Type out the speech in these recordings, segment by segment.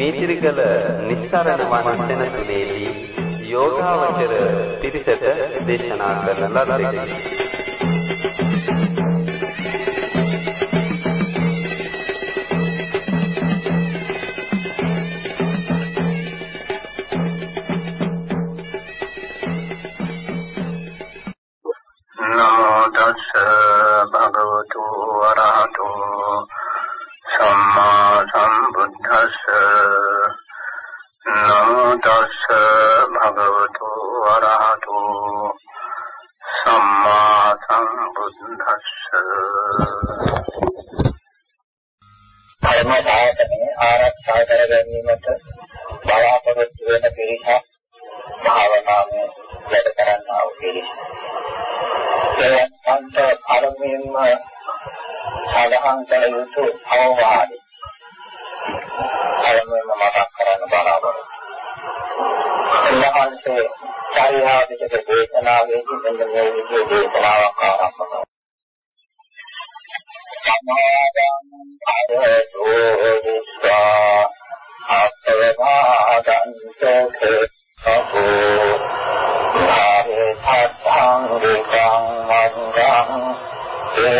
මීතිරිගල නිස්සරණ වන සෙනසුනේදී යෝගාවචර පිරිසට දේශනා කරන ලද්දේ.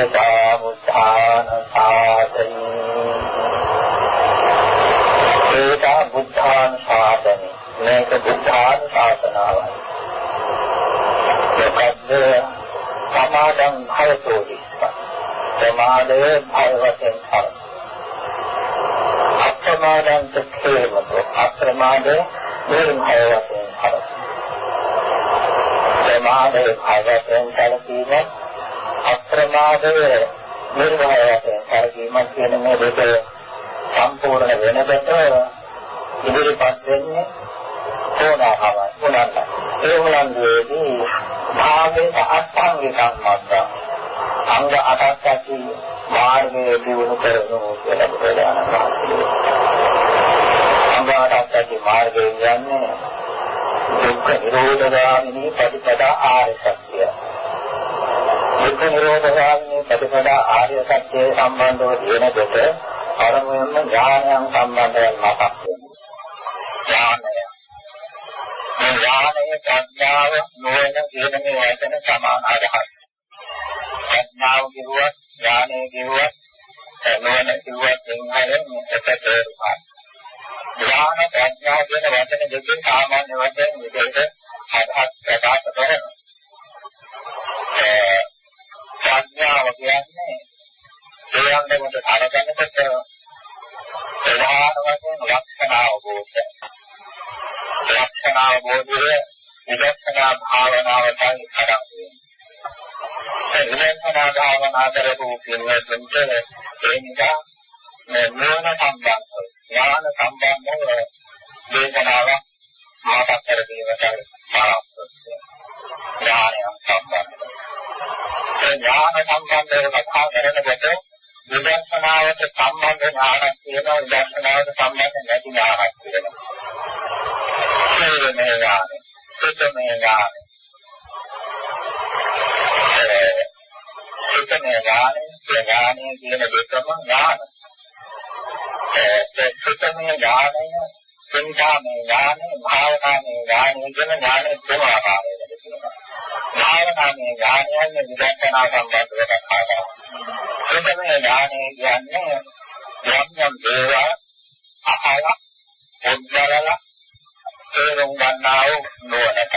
බුද්ධානුත්ථාන සාසනී ඒක බුද්ධාන සාසනී මේක බුද්ධාන සාසනාවයි මොකද්ද සමාදම් භවතෝදි සමාදය භවයෙන් කර අප්‍රමාදං තේමතෝ අප්‍රමාදය නිර්භවයෙන් කර සමාදය භවයෙන් කර කියන්නේ ප්‍රමාදය නිර්වාණය කරගීමක් කියන මේ දෙක සම්පූර්ණ වෙනකොට ඉදිරිපත් වෙන්නේ ඕනාහව උනන්ද ඒ උනන්දේදී භාගයේ අත්ංගේ සම්මත අංග අටක් ඇති මාර්ගයේ දියුණු කරනවා කියලා ප්‍රධාන අංග අටක් ඇති මාර්ගය කියන්නේ දුක්ඛ නිරෝධ ගාමිනී ප්‍රතිපදා ආර්ය සත්‍යය. දුක්ඛ නිරෝධ ගාමී ප්‍රතිපදා ආර්ය සත්‍යය සම්බන්ධව දෙනකොට පළමුවෙන්ම ඥානයන් සම්බන්ධයෙන් මතක් වෙනවා. ඥානය ප්‍රඥාව නොවන කියන මේ වචන සමාන අදහස් ප්‍රඥාව කිව්වත් ඥානය කිව්වත් නොවන කිව්වත් සිංහලෙන් මෙතක තේරුමක් ඥාන ප්‍රඥා කියන වචන දෙකෙන් සාමාන්‍ය වශයෙන් විදෙට හදහස් ප්‍රකාශ කරනවා ප්‍රඥාව කියන්නේ දෙයන්කට අරගෙනකොට ප්‍රධාන වශයෙන් ලක්ෂණ අවබෝධය. ලක්ෂණ අවබෝධය විදර්ශනා භාවනාවයි කරන්නේ. විදර්ශනා භාවනා කරපු කෙනෙකුට එනික නුවණ සම්බන්ධ ඥාන සම්බන්ධව දේශනාවක් මාතක් කර දීමට පාරක් ඥානය සම්බන්ධ ඥාන සම්බන්ධව කතා කරනකොට විදර්ශනාවට සම්බන්ධ ඥානක් තියෙනවා විදර්ශනාවට සම්බන්ධ නැති ඥානක් තියෙනවා. සේමේ ඥාන, සුතමේ ඥාන. සුතමේ ඥාන, ඥානය කියන දෙකම ඥාන. ඒ සුතමේ ඥානය, සංඛාමේ ඥානය, භාවනාමේ ඥානය කියන ඥාන තුන ආකාරයි. විදර්ශනාමය ඥානයයි විදර්ශනා සම්බන්ධව කතා කරනවා. විදර්ශනා ඥානය කියන්නේ යම් යම් දේවල් අහලා පොඩ්ඩරලා තේරුම් ගන්නා වූ නුවණට.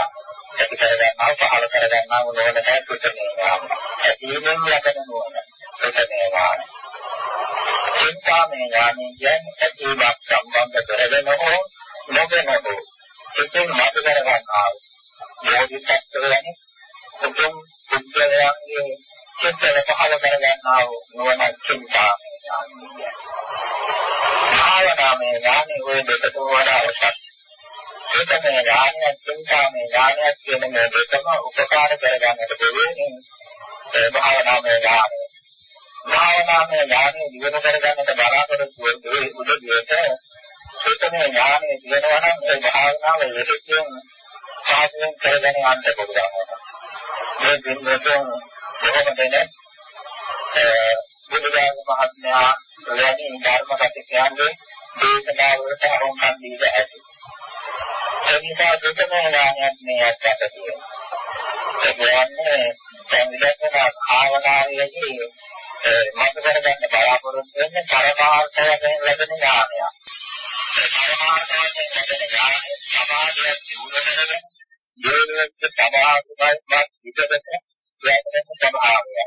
ඇති කරගන්නා වූ පහළ කරගන්නා වූ නුවණට සුතමේවා. ඇතිවෙන යකන නුවණ සුතමේවා. චින්තාමය ඥානය කියන්නේ ඇතිවක් සම්බන්ධ කරගෙන හෝ නොගෙන හෝ සිතින් මත කරගන්නා වූ බෝධිසත්වයන් සිතේ පහළ කරගන්නා වූ නුවණ චින්තා භාවනාමය ඥානෙ ඔය දෙකට වඩා අවශ්‍යයි. චින්තනය ඥානය චින්තාමය ඥානය කියන මේ දෙකම උපකාර කරගන්නට දෙවෙනි ඒ භාවනාමය ඥානය. භාවනාමය ඥානය දිනු කරගන්නට බලාපොරොත්තු වෙන්නේ උදේ දිවට චින්තනය ඥානය දිනනවා නම් ඒ භාවනාව යෙදෙන්නේ සාධනය කරගෙන යන්න පුළුවන්. මේ දිනවල කොහොමද නේ? බුදුදාන මහත්මයා වැඩි ධර්ම කතිකයන්ගේ දේශනාවලට අරමුණක් දීලා ඇති. ඒ නිසා දුකම ඥානයක් මේ අත්දැක තියෙනවා. ඒ කියන්නේ දැන් විදර්ශනා භාවනාවේදී මත කරගන්න බලාපොරොත්තු වෙන්නේ පරමාර්ථයෙන් ලැබෙන ඥානයක්. ඒ පරමාර්ථයෙන් ලැබෙන ඥානය සමාධිය දියුණු කරගෙන ජීවිත සමාධිමත් විදකට යැපෙන ස්වභාවයයි.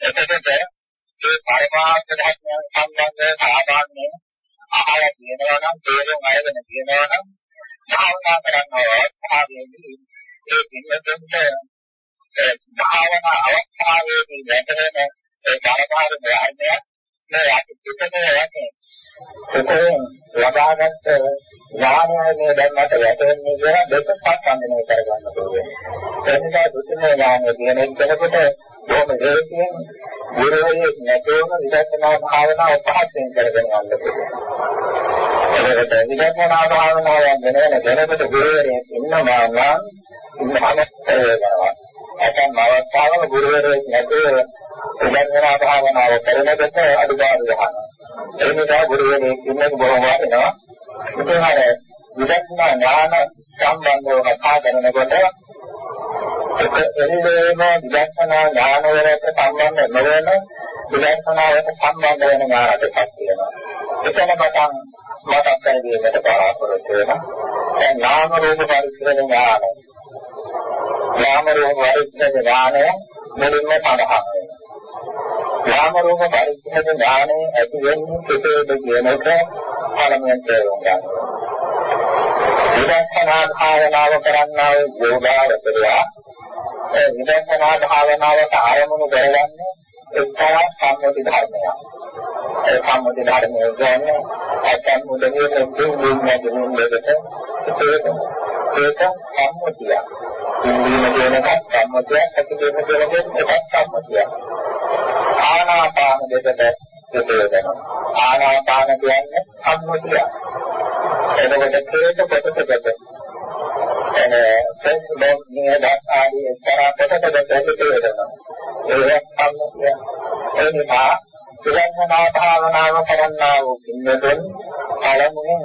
එතකොට ඒ පරමාර්ථ ධර්මයන් සම්බන්ධ සාමාන්‍යයෙන් අහලා තියෙනවා නම් තේරුම් අරගෙන තියෙනවා නම් භාවනා කරනවා භාවයේදී ඒ පින්වතුන්ට භාවනා අවස්ථාවේදී වැටෙන ඒ පරමාර්ථ ධර්මයන් මේ අපි පිටකේ යන්නේ ඒකෙන් ලබාගත් ඥානය මේ ධර්මයට වැටෙන්නේ කියලා දෙකක් සම්බන්ධ කරගන්න ඕනේ. එනිසා දුතිමේ ඥානය කියන එකට බොහොම හේතුයෙන් ගුරුවරයෙක් නැතෝම විදර්ශනා භාවනාව පහත්යෙන් කරගෙන යන්න පුළුවන්. ඒකට විදර්ශනා භාවනාව ගැන දැනකට ගුරුවරයෙක් ඉන්නවා නම් ඉන්නහමත් වෙනවා. ඇතන් අවස්ථාවල ගුරුවරයෙක් නැතුව විදර්ශනා භාවනාව කරනකොට අදුපාඩු ගන්නවා. ඒ නිසා ගුරුවරයෙක් ඉන්නක බොහොම වටිනවා. ඉතින් අර විදර්ශනා ඥාන සම්බන්ධව කතා කරනකොට ඒක එළිදේම විදර්ශනා ඥාන වලට සම්බන්ධ නොවන විදර්ශනාවට සම්බන්ධ වෙන ඥාන දෙකක් තියෙනවා. එතන මතන් මතක් කරගන්නට බලාපොරොත්තු වෙනවා. දැන් නාම රූප පරිච්ඡේද ඥාන. නාම රූප පරිච්ඡේද ඥානය මුලින්ම සඳහන් වෙනවා. නාම රූප පරිච්ඡේද ඥානය ඇති වෙන්නේ කෙසේද කියන එක පළමුවෙන් තේරුම් ගන්න. විදර්ශනා භාවනාව කරන්නා වූ යෝගාවචරයා ඒ විදර්ශනා භාවනාවට ආරමුණු කරගන්නේ එක්තරා සම්මුති ධර්මයක්. ඒ සම්මුති ධර්මය කියන්නේ ඇතන් මුදලේ මුදුන් දුන්න දෙන්නකට ඒක ඒක සම්මුතිය. ඉන්දියන කියනක සම්මුතියක් ඇතිවෙන කියනක එකක් සම්මුතියක්. ආනාපාන දෙකට දෙතේදෙනවා. ආනාපාන කියන්නේ සම්මුතිය. එතකොට ඒක කොටසකට සෙන්සුලෝ නියදස් ආදී එක්තරා කොටසකට දෙතේදෙනවා. ඒක සම්මුතිය. ඒ නිසා විදර්ශනා භාවනාව කරන්නා වූ පින්වතුන් පළමුවෙන්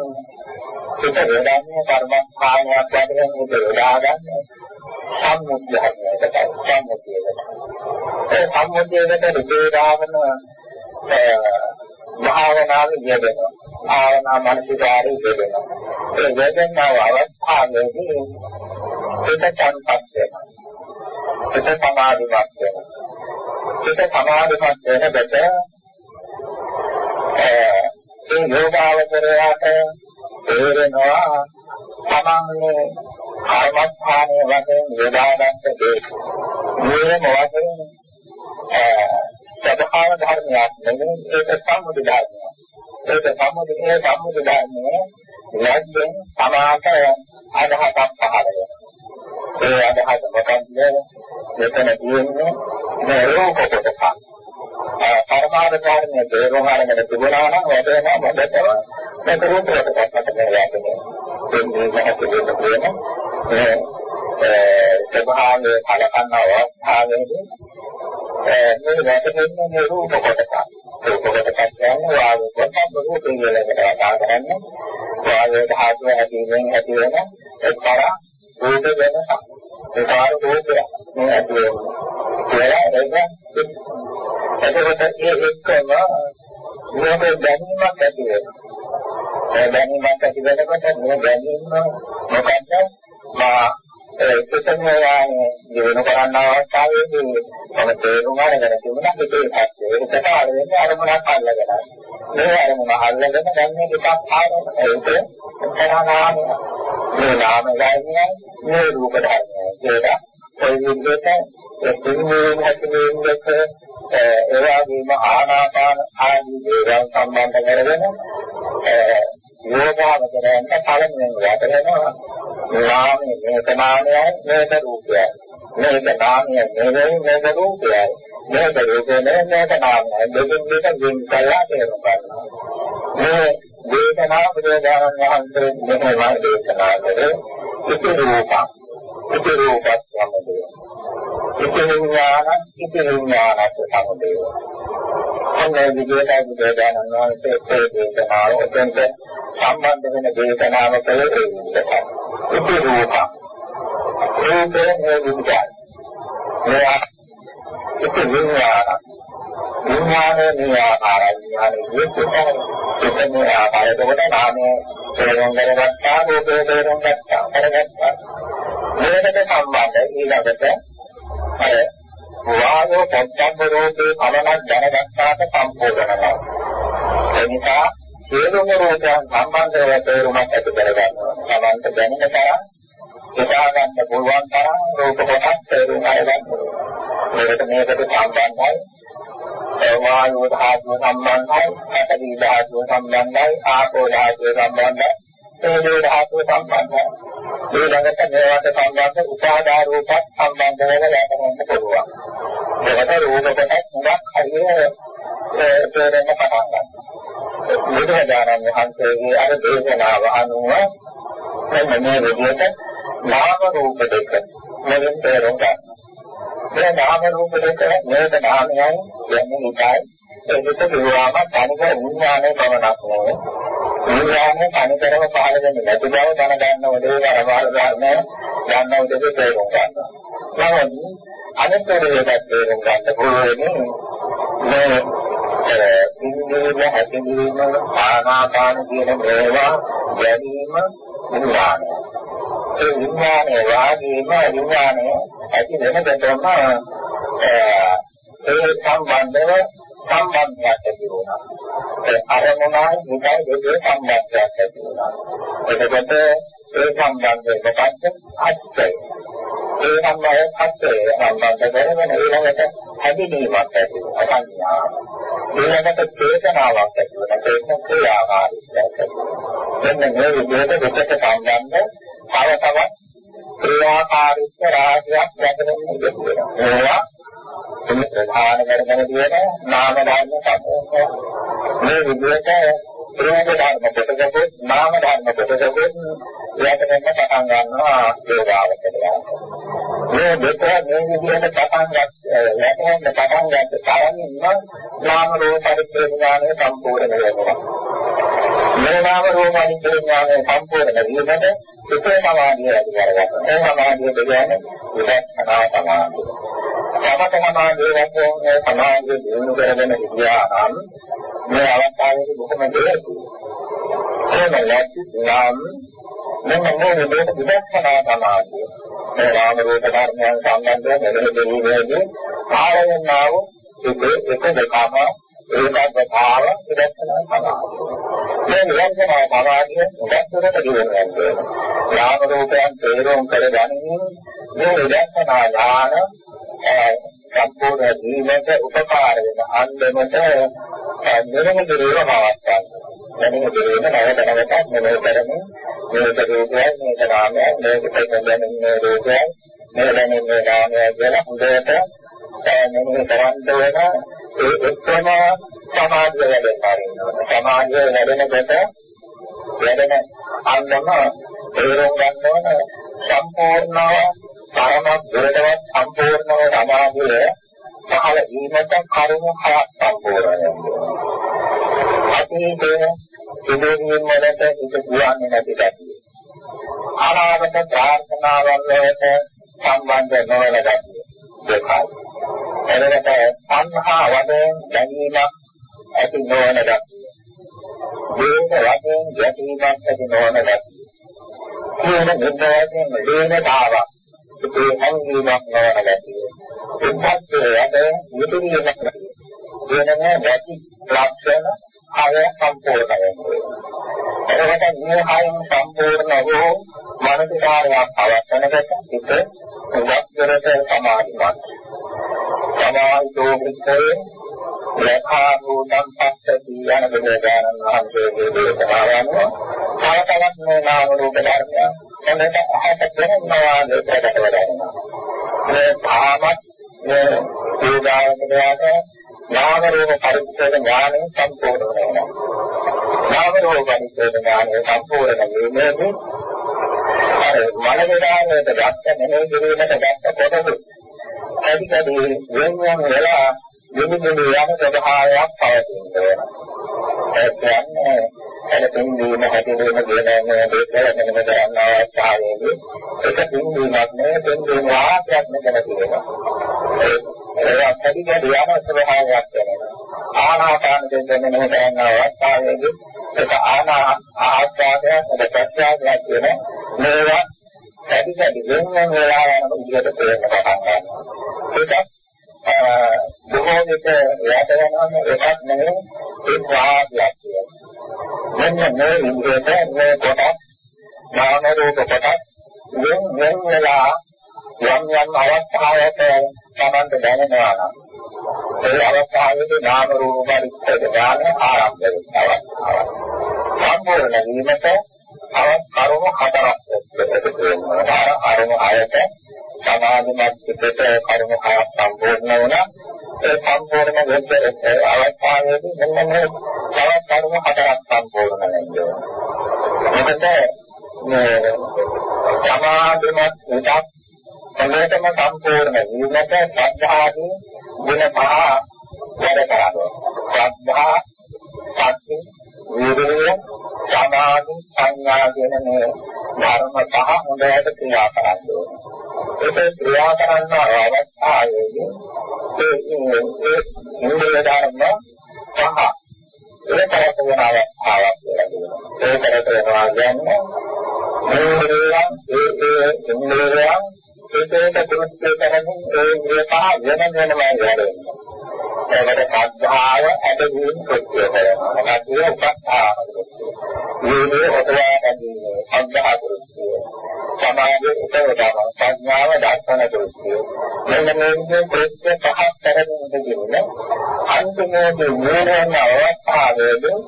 සිත වේදන්නේ කර්මස්ථානයක් වශයෙන් හිත යොදාගන්න සම්මුතියකට සම්මුතියකට ඒ සම්මුතියකට රුපේදාවන භාවනාවේ යෙදෙනවා. ආවනා මානසිකාරී යෙදෙනවා. ඒ යෙදෙනව අවස්ථාවේදී සිත සංපත් වෙනවා. සිත සමාධිමත් වෙනවා. සිත සමාධිමත් වෙනකොට ඒ යෝගාවචරයට තේරෙනවා තමන්ගේ කර්මස්ථානයේ වශයෙන් යොදාගත්ත දේ නියම වශයෙන් සබහාව ධර්මයක් නෙමෙයි ඒක සම්මුති ධර්මයක්. ඒක සම්මුති ඒ සම්මුති ධර්මයේ ලැජ්ජෙන් සමාත අදහසක් පහළ වෙනවා. ඒ අදහස මොකක්ද? මෙතන තියෙන්නේ මේ රූප කොටසක්. පරමාර්ථ ධර්මයේ තේරුම් අරගෙන තිබුණා නම් වැටෙනවා මොකටද? මේක රූප කොටසක් තමයි වැටෙන්නේ. මේ මොහොතේ තියෙන ඒ සබහාගේ කලකන්න අවස්ථාවේදී මේ වැටෙන්නේ මේ රූප කොටසක්. රූප කොටසක් කියන්නේ වායු කොටස රූපේ කියලා කතා කරන්නේ. වායු ධාතුව ඇතිවෙන ඇති වෙන එක්තරා රූප වෙනසක්. ඒ කාර්ය රූපය මේ ඇති වෙන. කියලා ඒක එතකොට ඒ එක්කම මේක දැනීමක් ඇති වෙනවා. ඒ දැනීමක් ඇති වෙනකොට මේ දැනීම මොකක්ද? මා ඒ සිතනවානේ ජීවන කරන්න අවස්ථාවේදී මම තේරුම් අරගෙන තිබුණා ඒකේ පැත්තේ ඒක කතාව වෙන්නේ අරමුණක් අල්ලගෙන. මේ අරමුණ අල්ලගෙන දැන් මේ ටිකක් ආරම ඒක තරහනාම මේ නාම ධර්මයයි මේ රූප ධර්මයයි කියලා ඒ විදිහට ඒ පිළිමයෙන් හැදෙන දෙක ඒ වගේම ආනාපාන ආදී දේවල් සම්බන්ධ කරගෙන යෝගාවචරයන්ට පළමුවෙන් වැටෙනවා නාමයේ මේක නාමයයි මේක රූපයයි මේක නාමයයි මේක මේක රූපයයි මේක රූපේ මේක නාමයයි දෙකෙන් දෙක වෙන් කළා තේරුම් ගන්නවා මේ වේදනා බුදුරජාණන් වහන්සේ මෙහෙම දේශනා කරේ. ඉති රූපං ඉති රූපත් සමුදය ඉති විඥාන ඉති විඥානත් සමුදය අනේ විදියට බුදුරජාණන් වහන්සේ ඒ දේශනාව උදෙන්ට සම්බන්ධ වෙන දේශනාව කළේ ඒ විදිහට ඉති රූපං රූපේ මේ විඥාන මේ ඉති විඥාන විඥානේ මේ ආකාරය විඥානේ විඥානේ මේ ආකාරයට කොට නාමයේ තේරුම් ගන්නවා රූපේ තේරුම් ගන්නවා කරගත්තා මේකට සම්බන්ධ ඊළඟට අර වායෝ පොච්චංග රූපේ පලනක් දැනගත්තාට සම්පූර්ණනවා ඒ නිසා සියලුම රූපයන් සම්බන්ධව තේරුමක් ඇති කරගන්නවා සමන්ත දැනෙන තරම් හිතා ගන්න පුළුවන් තරම් රූප කොටස් තේරුම් අරගන්න මේකට මේකට සම්බන්ධයි. වායෝ ධාතුව සම්බන්ධයි. පඨවි ධාතුව සම්බන්ධයි. ආපෝ ධාතුව සම්බන්ධයි. තේජෝ ධාතුව සම්බන්ධයි. ඊළඟට මේවට සම්බන්ධ උපාදා රූපත් සම්බන්ධ වෙලා යන්න පුළුවන්. ඒකට රූප කොටස් මුලක් හරියට තේරෙන්න පටන් ගන්නවා. බුදුරජාණන් වහන්සේගේ අර දේශනාව අනුව මෙන්න මේ විදිහට නාම රූප දෙක මෙලෙස තේරුම් ගන්න. මේ නාම රූප දෙක මේක නාමයයි කියන්නේ නිකයි ඒක කියවම තනිකර විඥානයේ පවණක් නෙවෙයි. විඥානයේ තනිකරම පහළ වෙන්නේ නැති බව දැනගන්න ඕනේ අරවාල ධර්මය ගන්න උදේ තේරුම් ගන්න. නමුත් අනිත් දේ තේරුම් ගන්න පුළුවන් මේ ඉන්ද්‍රිය හැදීම ආනාපාන කියන මේවා ගැනීම විඥානය. ඒ විඥානයේ වාගේම විඥානය ඇති වෙනකොටම ඒ සම්බන්ධව සම්බන්ධයක් ඇති වුණා. ඒ අරමුණයි විකයි දෙකේ සම්බන්ධයක් ඇති වුණා. එතකොට ඒ සම්බන්ධය මොකක්ද? අත්‍යය. ඒ සම්බන්ධය අත්‍යය සම්බන්ධ කරගෙන ඊළඟට හැදිනීමක් ඇති වෙනවා. සංඥා. ඊළඟට චේතනාවක් ඇති වෙනවා. චේතන ක්‍රියාකාරීත්වයක් ඇති වෙනවා. මෙන්න මේ විදිහට දෙකට සම්බන්ධ තව තවත් ක්‍රියාකාරීත්ව රාශියක් දැකගෙන ඉඳලා. ඒවා මේ ප්‍රධාන කරගෙන තියෙන නාම ධර්ම සම්පූර්ණ මේ විදිහට රූප ධර්ම කොටසකුත් නාම ධර්ම කොටසකුත් යටගෙන පටන් ගන්නවා යෝගාවචරය. මේ දෙක මේ විදිහට පටන් ගන්න යටගෙන පටන් ගන්න තරමින්ම නාම රූප පරිච්ඡේදඥානය සම්පූර්ණ වෙනවා. මේ නාම රූප පරිච්ඡේදඥානය සම්පූර්ණ වීමට සුඛේ සමාධිය ඇති කරගන්නවා. ඒ සමාධිය කියන්නේ විදර්ශනා සමාධිය. සමත සමාධිය වශයෙන් සමාධිය දිනු කරගෙන ඉතියා නම් මේ අවස්ථාවේදී බොහොම දෙයක්. එහෙම නැත්නම් මෙන්න මේ විදිහට විදර්ශනා සමාධිය. මේ නාම රූප ධර්මයන් සම්බන්ධව මෙලෙස දෙවියේදී ආරයන්නාව එක එක දෙකම ඒකත් භාව විදර්ශනා සමාධිය. මේ විදර්ශනා සමාධිය උදැසුරට දිවෙනවා. නාම රූපයන් තේරුම් කරගනිමින් මේ විදර්ශනා ඥාන සම්පූර්ණ ජීවිත උපකාර වෙන අන්දමට නිරම දිරේව පවත්වා ගන්න. නිරම දිරේම නැවත නැවතත් මෙලෙස කරමින් මේක රූපයයි මේක නාමයයි මේක පෙන්වන්නේ රූපයයි මේ දැනෙන්නේ නාමයයි කියලා හොඳට මෙන්න කරන්ට වෙන ඒ එක්කම සමාධිය වැඩෙනවා. සමාධිය වැඩෙනකොට වැඩෙන අන්නම තේරුම් ගන්න ඕන සම්පූර්ණව පරම දුරටවත් සම්පූර්ණව සමාධිය පහළ වීමට කරුණු හයක් සම්පූර්ණ වෙනවා. අතීතයේ ඉදිරියෙන් වලට ඉත කියන්නේ නැති ගැතියි. අනාගත ප්‍රාර්ථනාවල් වලට සම්බන්ධ නොවන ගැතියි. දෙකයි. එනකොට සංහා වශයෙන් දැනීමක් ඇති නොවන ගැතියි. දේහ වශයෙන් ගැටීමක් ඇති නොවන ගැතියි. කියන නිබ්බවයෙන් ලේනතාවක් ඒ අංගීමක් නොවන ගැතියි. එක්කත් යට මුතුරියක් නැති. වෙනම ගැටි ලක්ෂණ ආය සම්පූර්ණ වෙනවා. එතකොට මේ ආයම සම්පූර්ණ වූ මානසිකාරයක් පවත්නකොට හිත වස්තරත සමාධිමත් සමාහිතෝ විස්තරේ ලඛා භූතං පස්සති යන බුදුරජාණන් වහන්සේගේ දේශනාවන් තවතවත් මේ නාම රූප ධර්මයන් හොඳට අහකට දෙනවා දෙකට වඩනවා මේ භාමත් මේ යෝගාවචරයට නාම රූප පරිච්ඡේද ඥානය සම්පූර්ණ වෙනවා. නාම රූප පරිච්ඡේද ඥානය සම්පූර්ණ වීමේදී අර මන විදානයට දැක්ක නෙමෙයි දිරීමට දැක්ක කොටස ඇදි කඩේ වෙන වෙන වෙලා විවිධ යන ස්වභාවයක් පවතිනවා. ඒ කියන්නේ එතකින් දීම හැදෙන්න කියන මේ දෙකල මෙන්න කරන්න අවස්ථාවේදී එක පින්වීමක් නේ පින්වීම ආත්මයක් මෙතන තියෙනවා. ඒ අත්‍යධි ධ්‍යාන ස්වභාවයක් වෙනවා. ආනාපාන දෙන්න මෙන්න කරන්න අවස්ථාවේදී ඒක ආනා ආස්වාදයක් ප්‍රත්‍යාගයක් කියන මේවා වැඩි වැඩි වෙන වෙන වෙලා යන විදිහට තේරෙන්න පටන් ගන්නවා. ඒක බොහෝ විට යට යනවා එකක් නෙවෙයි ඒ වාග්යක් කියන්නේ. මෙන්න මේ විදිහට මේ කොටස් නාම රූප කොටස් වෙන වෙන වෙලා යම් යම් අවස්ථාවක තමන්ට දැනෙනවා නම් ඒ අවස්ථාවේදී නාම රූප පරිච්ඡේද ඥාන ආරම්භ වෙනවා. සම්පූර්ණ වීමට අව කරුණු හතරක් දෙකට වෙනවා. අරමුණු හයට සමාධිමත් පිටට කරුණු හයක් සම්පූර්ණ වුණා. ඒ සම්පූර්ණ වෙච්ච අවස්ථාවේදී මෙන්න මේ තවත් කරුණු හතරක් සම්පූර්ණ වෙනවා. මොකද මේ සමාධිමත් පිටක් සමේතම සම්පූර්ණ වීමට ශ්‍රද්ධාදී ගුණ පහ වැඩ කරනවා. ශ්‍රද්ධා, සති, විරිය, සමාධි, සංඥා කියන මේ ධර්ම පහ හොඳට ක්‍රියා කරන්න ඕනේ. ඒක ක්‍රියා කරන්න අවස්ථාවේදී ඒ ඒ ඉන්ද්‍රිය ධර්ම පහ ඒකට වෙන අවස්ථාවක් වෙනවා. ඒකට වෙනවා කියන්නේ ඉන්ද්‍රියයන් ඒ ඒ ඉන්ද්‍රියයන් ඒකේට කෘත්‍ය කරමින් ඒ ඉන්ද්‍රිය පහ වෙන වෙනම වැඩෙනවා. ඒකට සද්ධාව ඇදහිීම කෘත්‍ය කරනවා. නැතිව උපස්ථාන කෘත්‍ය. මේ ඔතවා ගැනීම සද්ධා කෘත්‍ය. සමාධි උපවදම සංඥාව දර්ශන කෘත්‍ය. මෙන්න මේ කෘත්‍ය පහක් කරමින් ඉඳගෙන අන්තිමේදී නිරෝධන අවස්ථාවේදී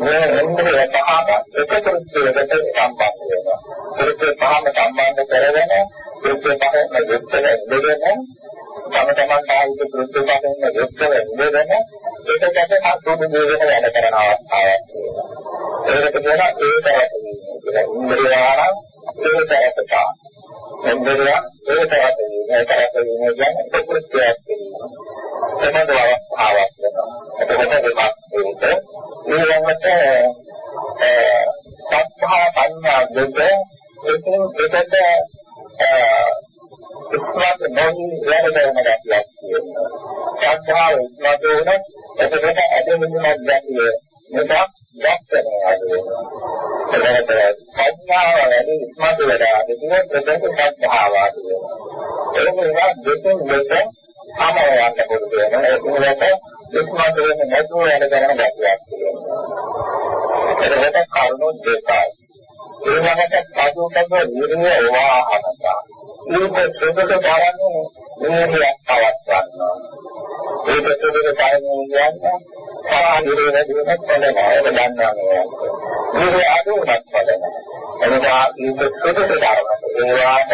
මේ ඉන්ද්‍රිය පහම එක කෘත්‍යයකට සම්බන්ධ වෙනවා. කෘත්‍ය පහම සම්බන්ධ කරගෙන කෘත්‍ය පහම යුක්තව ඉඳගෙන තම තමන් සාහිත්‍ය කෘත්‍ය වශයෙන් යොක්කව ඉඳගෙන ඒකට සතුටු ජීවිත වැඩ කරන අවස්ථාවක් තියෙනවා. ඒකට කියනවා ඒකවත් කියලා ඉන්ද්‍රියාණ ඒකකට. ඉන්ද්‍රිය ඒකකට ඒකකට කියන්නේ කෘත්‍යයක් කියනවා. එතනද අවස්ථාවක් වෙනවා. එතකොට දෙකක් ඊළඟට සත්‍යා පඤ්ඤා දෙක ඒකෙන් එකට ඉස්මත් නොවි වැඩ කරන ගැතියක් තියෙනවා. ශ්‍රද්ධාව ඉස්මත් වුණත් එතකොට ඇදෙමින්මත් ගැතිය නිසා දැක්කනවා වෙනවා. එතකොට ප්‍රඥාව වැඩි ඉස්මත් වෙලා ඉතින් එතකොට ශ්‍රද්ධාව ආදී වෙනවා. ඒක නිසා දෙකෙන් දෙක සමවන්න පුළුවන් වෙනවා. ඒකකට ඉස්මත් වෙන්නේ නැතුව වැඩ කරන ගැතියක් තියෙනවා. එතකොට කරුණු දෙකයි. ඊළඟට සතුටක නිර්ණය වාහනතා මේක සුදුසු කරන්නේ නිර්ණයක් පවත්වනවා ඒක සුදුසු කරන්නේ කියන්නේ සාහිරේ වැඩිවෙනත් පලනවා ඒක දන්නවා නේද මේක අදුමත් පලනවා එනිසා මේක සුදුසු කරන්නේ ඒ වාට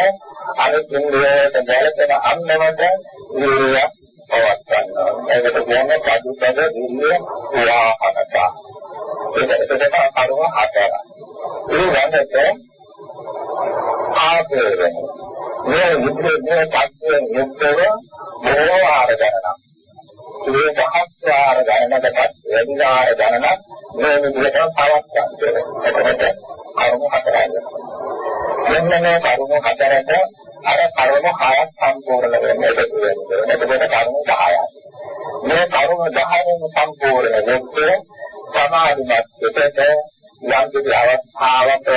අනිත් ඉන්ද්‍රියට ගැලපෙන අන්නමත නිර්ණයක් පවත්වනවා ඒකට කියන්නේ සතුටක නිර්ණය වාහනතා ඒක එතකොට අරුව හතරයි ඊළඟට ආදරය මේ විදිහේ මේ tattweන් යුක්තව බොහෝ ආර ගණනක්. මේ දහස්වාර ගණනකට වැඩිලාර ගණනක් මේ විදිහට පවත්වන්න. එතකොට කරුණු හතරයි. මෙන්න මේ කරුණු හතරට අර කරුණු හයක් සම්පූර්ණ වෙන්න එකතු වෙනවා. එතකොට කරුණු 10යි මේ කරුණු 10න් සම්පූර්ණ වෙන්නේ සමාධිමත් පිටට යම් කිසි අවස්ථාවක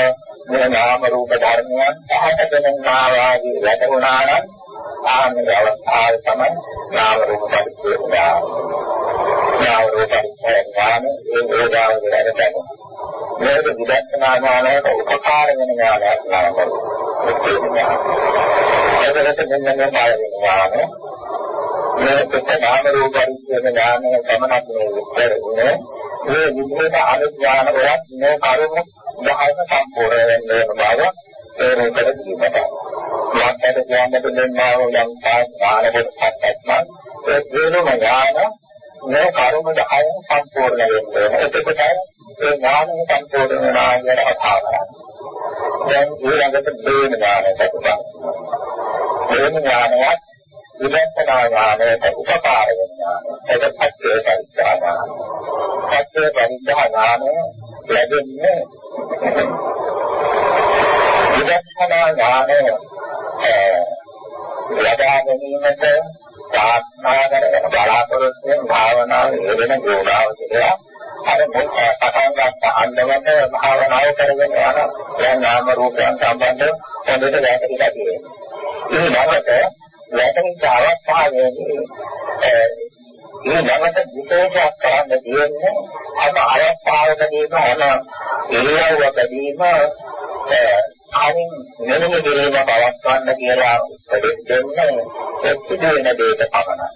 මේ නාම රූප ධර්මයන් පහට දෙනවා වාගේ වැටුණා නම් ආන්නේ අවස්ථාව තමයි නාම රූප පරිච්ඡේදය. නාම රූප පරිච්ඡේදය ඒ වේදාව වලට මේක විදර්ශනා ඥානයට උපකාර වෙන ඥානයක් නාම රූප. ඒකට මෙන්න මේ බය වෙනවා මේ පිට නාම රූප පරිච්ඡේද ඥානය සමනක් මේ විස්තර උනේ මේ විදිහට අනුඥාන වලත් මේ කරුණ 10ක සම්පූර්ණ වෙන බව තේරුම්කර දීමට. මාත්‍යට කියන්නට දෙන්නා වූ යම් ඥාන කොටසක් ඒ දිනුම ඥාන මේ කරුණ 10න් සම්පූර්ණ වෙනවා. එතකොට ඒ ඥානය සම්පූර්ණ වෙනවා කියන කතාව. දැන් ඊළඟට දේන ඥානයට උපකාර. දේන ඥානයත් විදර්ශනා ඥානයට උපකාර වෙන ඥානය. ඒක පච්චේ පරිඥාන. පච්චේ පරිඥාන ලැබෙන්නේ විදර්ශනා ඥානය ලබා ගැනීමට ප්‍රාර්ථනා කරන බලාපොරොත්තු වෙන භාවනාව හේරෙන යෝගාවචරය අර මොකක් පටන් ගන්න අන්දමට භාවනාව කරගෙන යන දැන් නාම රූපයන් සම්බන්ධ හොඳට වැටහිලා තියෙනවා. මේ නමත වැටහිච්ච අවස්ථාවේදී ඒ නමත විශේෂයක් කරන්න තියෙන්නේ අර අවස්ථාවකදීම අන ඉරියව්වකදීම අරින් මෙලෙම දෙලම පවත්වන්න කියලා උපදෙස් දෙන්නේ ඒ සිදුවෙන දෙයක පමණයි.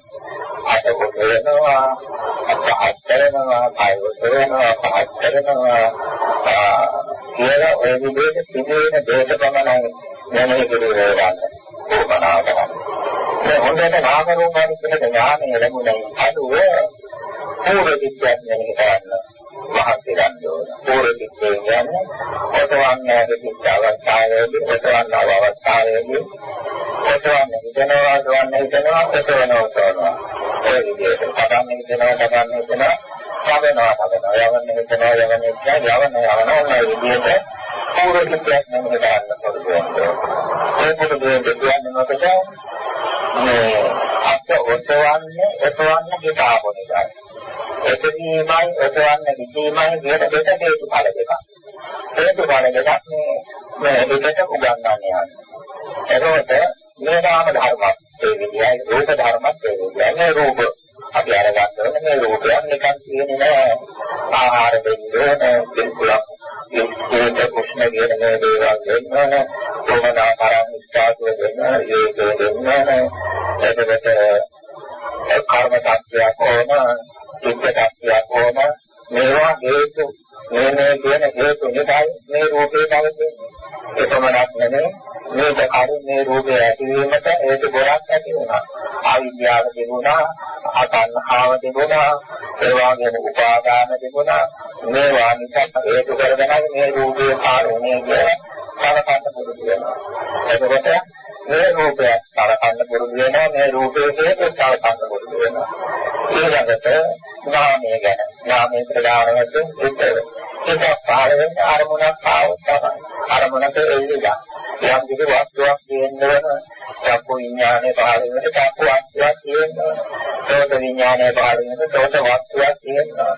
අත කොටනවා අත කරනවා කය කොටනවා පහත් කරනවා කියලා ඔය විදිහට සිදුවෙන දෙයක පමණයි මෙලෙම දෙලම උපනාව කරන්නේ. ඒ හොඳට නාම රූපාදී කියන ඥානය ලැබුණා අදුව පූර්ව විද්‍යාඥයෙක් කරන්න මහත් ගන්න ඕන. පූර්ව විද්‍යාව කියන්නේ ඔතවන්නේ කිච්ච අවස්ථාවේදී ඔතවන්න අවස්ථාවේදී ඔතවන්නේ හිතනවා ඔතවන්නේ හිතනවා ඔතවනවා ඔතවනවා. ඒ විදිහට පටන් හිතනවා පටන් හිතනවා යවනවා යවනවා යවන්නේ හිතනවා යවන්නේ හිතනවා යවන්නේ යවනවා ඔන්න ඒ විදිහට පූර්ව විද්‍යාඥයෙක් කරන්න පුළුවන්. ඒ පොදු දෙයක් මොකද? මේ අත් ඔතවන්නේ ඔතවන්න හිතාපොන එකයි. එතනීමයි ඔතවන්න හිතීමයි කියන දෙක හේතු ඵල දෙකක්. හේතු ඵල දෙකක් මේ මේ දෙකට උගන්වන්නේ යන්නේ. එතකොට මේ නාම ධර්මත් ඒ විදිහයි රූප ධර්මත් ඒ විදිහයි මේ රූප අපි අරගන්න මේ රූපයන් නිකන් කියන්නේ නෑ ආහාර දෙන්නේ පිළිකුලක් ඒක කුෂ්ණ කියන මේ දේවල් දෙන්නන කොමනාකාරම් ඉස්තාතු දෙන්න ඒක දෙන්නන එතකොට කර්ම tattයක් ඕන චිත්ත tattයක් ඕන මේවා හේතු මේ මේ කියන හේතු නිසායි මේ රූපේ පවතින්නේ එපමණක් නෙමෙයි. මේක කරුණේ රූපේ ඇතිවීමට හේතු ගොඩක් ඇති වුණා. අවිද්‍යාව තිබුණා අතන්හාව තිබුණා ඒ වගේම උපාදාන තිබුණා. මේවා නිසා හේතු කරගෙන මේ රූපේ කාරණේ කියලා සලකන්න පුරුදු වෙනවා. එතකොට මේ රූපය සලකන්න පුරුදු වෙනවා මේ රූපයේ හේතු සලකන්න පුරුදු වෙනවා. ඊළඟට නාමය ගැන. නාමයේ ප්‍රධාන වශයෙන් උත්තර. ඒක පහළ වෙන අරමුණක් ආවොත් තමයි. අරමුණට එල්ලිලා යම් කිසි වස්තුවක් තියෙනවන චක්කු විඥානේ පහළ වෙන චක්කු වස්තුවක් තියෙනවා සෝත විඥානේ පහළ වෙන සෝත වස්තුවක් තියෙනවා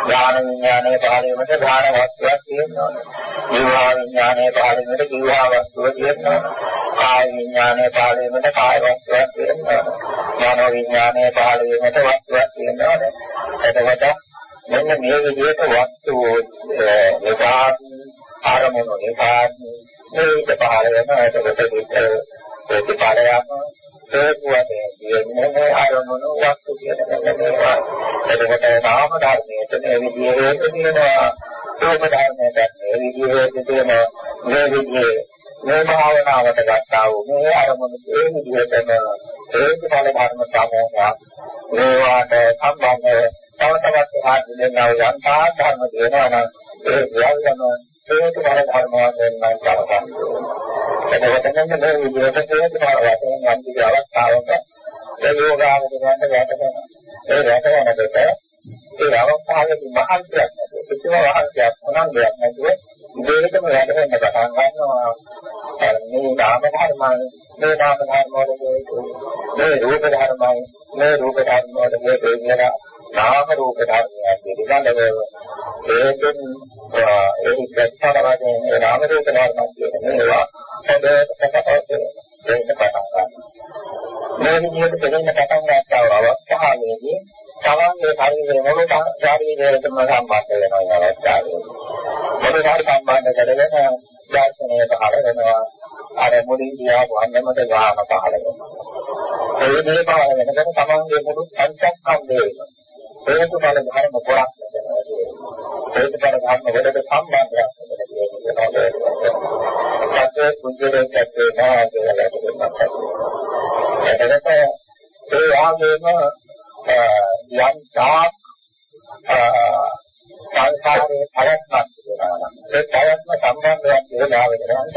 ඥාන විඥානේ පහළ වෙන ඥාන වස්තුවක් තියෙනවා ජීවා විඥානේ පහළ වෙන ජීවා වස්තුවක් තියෙනවා කාය විඥානේ පහළ වෙන කාය වස්තුවක් තියෙනවා මනෝ විඥානේ පහළ වෙන වස්තුවක් තියෙනවා එතකොට මෙන්න මේ විදිහට වස්තු නිසා ආරමුණු නිසා මේක පහළ වෙනවා එතකොට ප්‍රතිපලයක් හේතුවනේ කියන්නේ ආරමුණු වස්තු කියන මේවා එතකොට නාම ධර්මයේ මේ විදිහේ හේතු තියෙනවා රූප ධර්මයට මේ විදිහේ හේතු තියෙනවා මේ විදිහේ මේ භාවනාවට ගත්තා වූ මේ අරමුණු මේ විදිහටම හේතුඵල ධර්ම සමූහයක් මේවාට සම්බන්ධ තව තවත් සාධු දෙනවා යන්තා ධර්ම දෙනවා නම් ඒ සියල්ලම හේතුඵල ධර්ම වශයෙන් නම් කරගන්නවා. එතකොට නම් මේ විදිහට හේතුඵල වශයෙන් යම් කිසි අවස්ථාවක ඒ යෝගාවචරයට වැටෙනවා. ඒ වැටෙනකොට ඒ අවස්ථාවේදී මහන්සියක් නැතුව කිසිම වහන්සියක් මොනක්ද නැතුව ඉබේටම වැටෙන්න පටන් ගන්නවා. මේ නාම ධර්මයි මේ නාම ධර්ම වල මේ රූප ධර්මයි මේ රූප ධර්ම වල මේ දෙන්නා නාම රූප ධර්මයන් පිළිබඳව ඒකෙන් ඒ ප්‍රස්තාව වශයෙන් මේ නාම රූප ධර්ම කියන මේවා හොඳට ප්‍රකටව දෙන්න පටන් ගන්නවා. මේ විදිහට දෙන්න පටන් ගන්නවා අවස්ථාවේදී තමන්ගේ ශරීරයේ මොන ශරීරයකටම සම්බන්ධ වෙනවා අවස්ථාවේ. මොන ශරීර සම්බන්ධ කරගෙන දර්ශනය පහළ වෙනවා අර මුලින් කියාපු අන්නමත ගාන පහළ වෙනවා. ඒ දේ පහළ වෙනකොට තමන්ගේ මුළු පංචස්කන්ධයම හේතු බල ධර්ම ගොඩක් වෙනවා. හේතු බල ධර්ම වලට සම්බන්ධයක් වෙනවා. සත්‍ය කුජලයේ සත්‍ය නායකයලා කියනවා. එතකොට ඒ ආගම යම් තාක් සංසාරේ පැවැත්මක් තිබෙනවා නම් ඒ පැවැත්ම සම්බන්ධයක් වෙලා වෙනවාට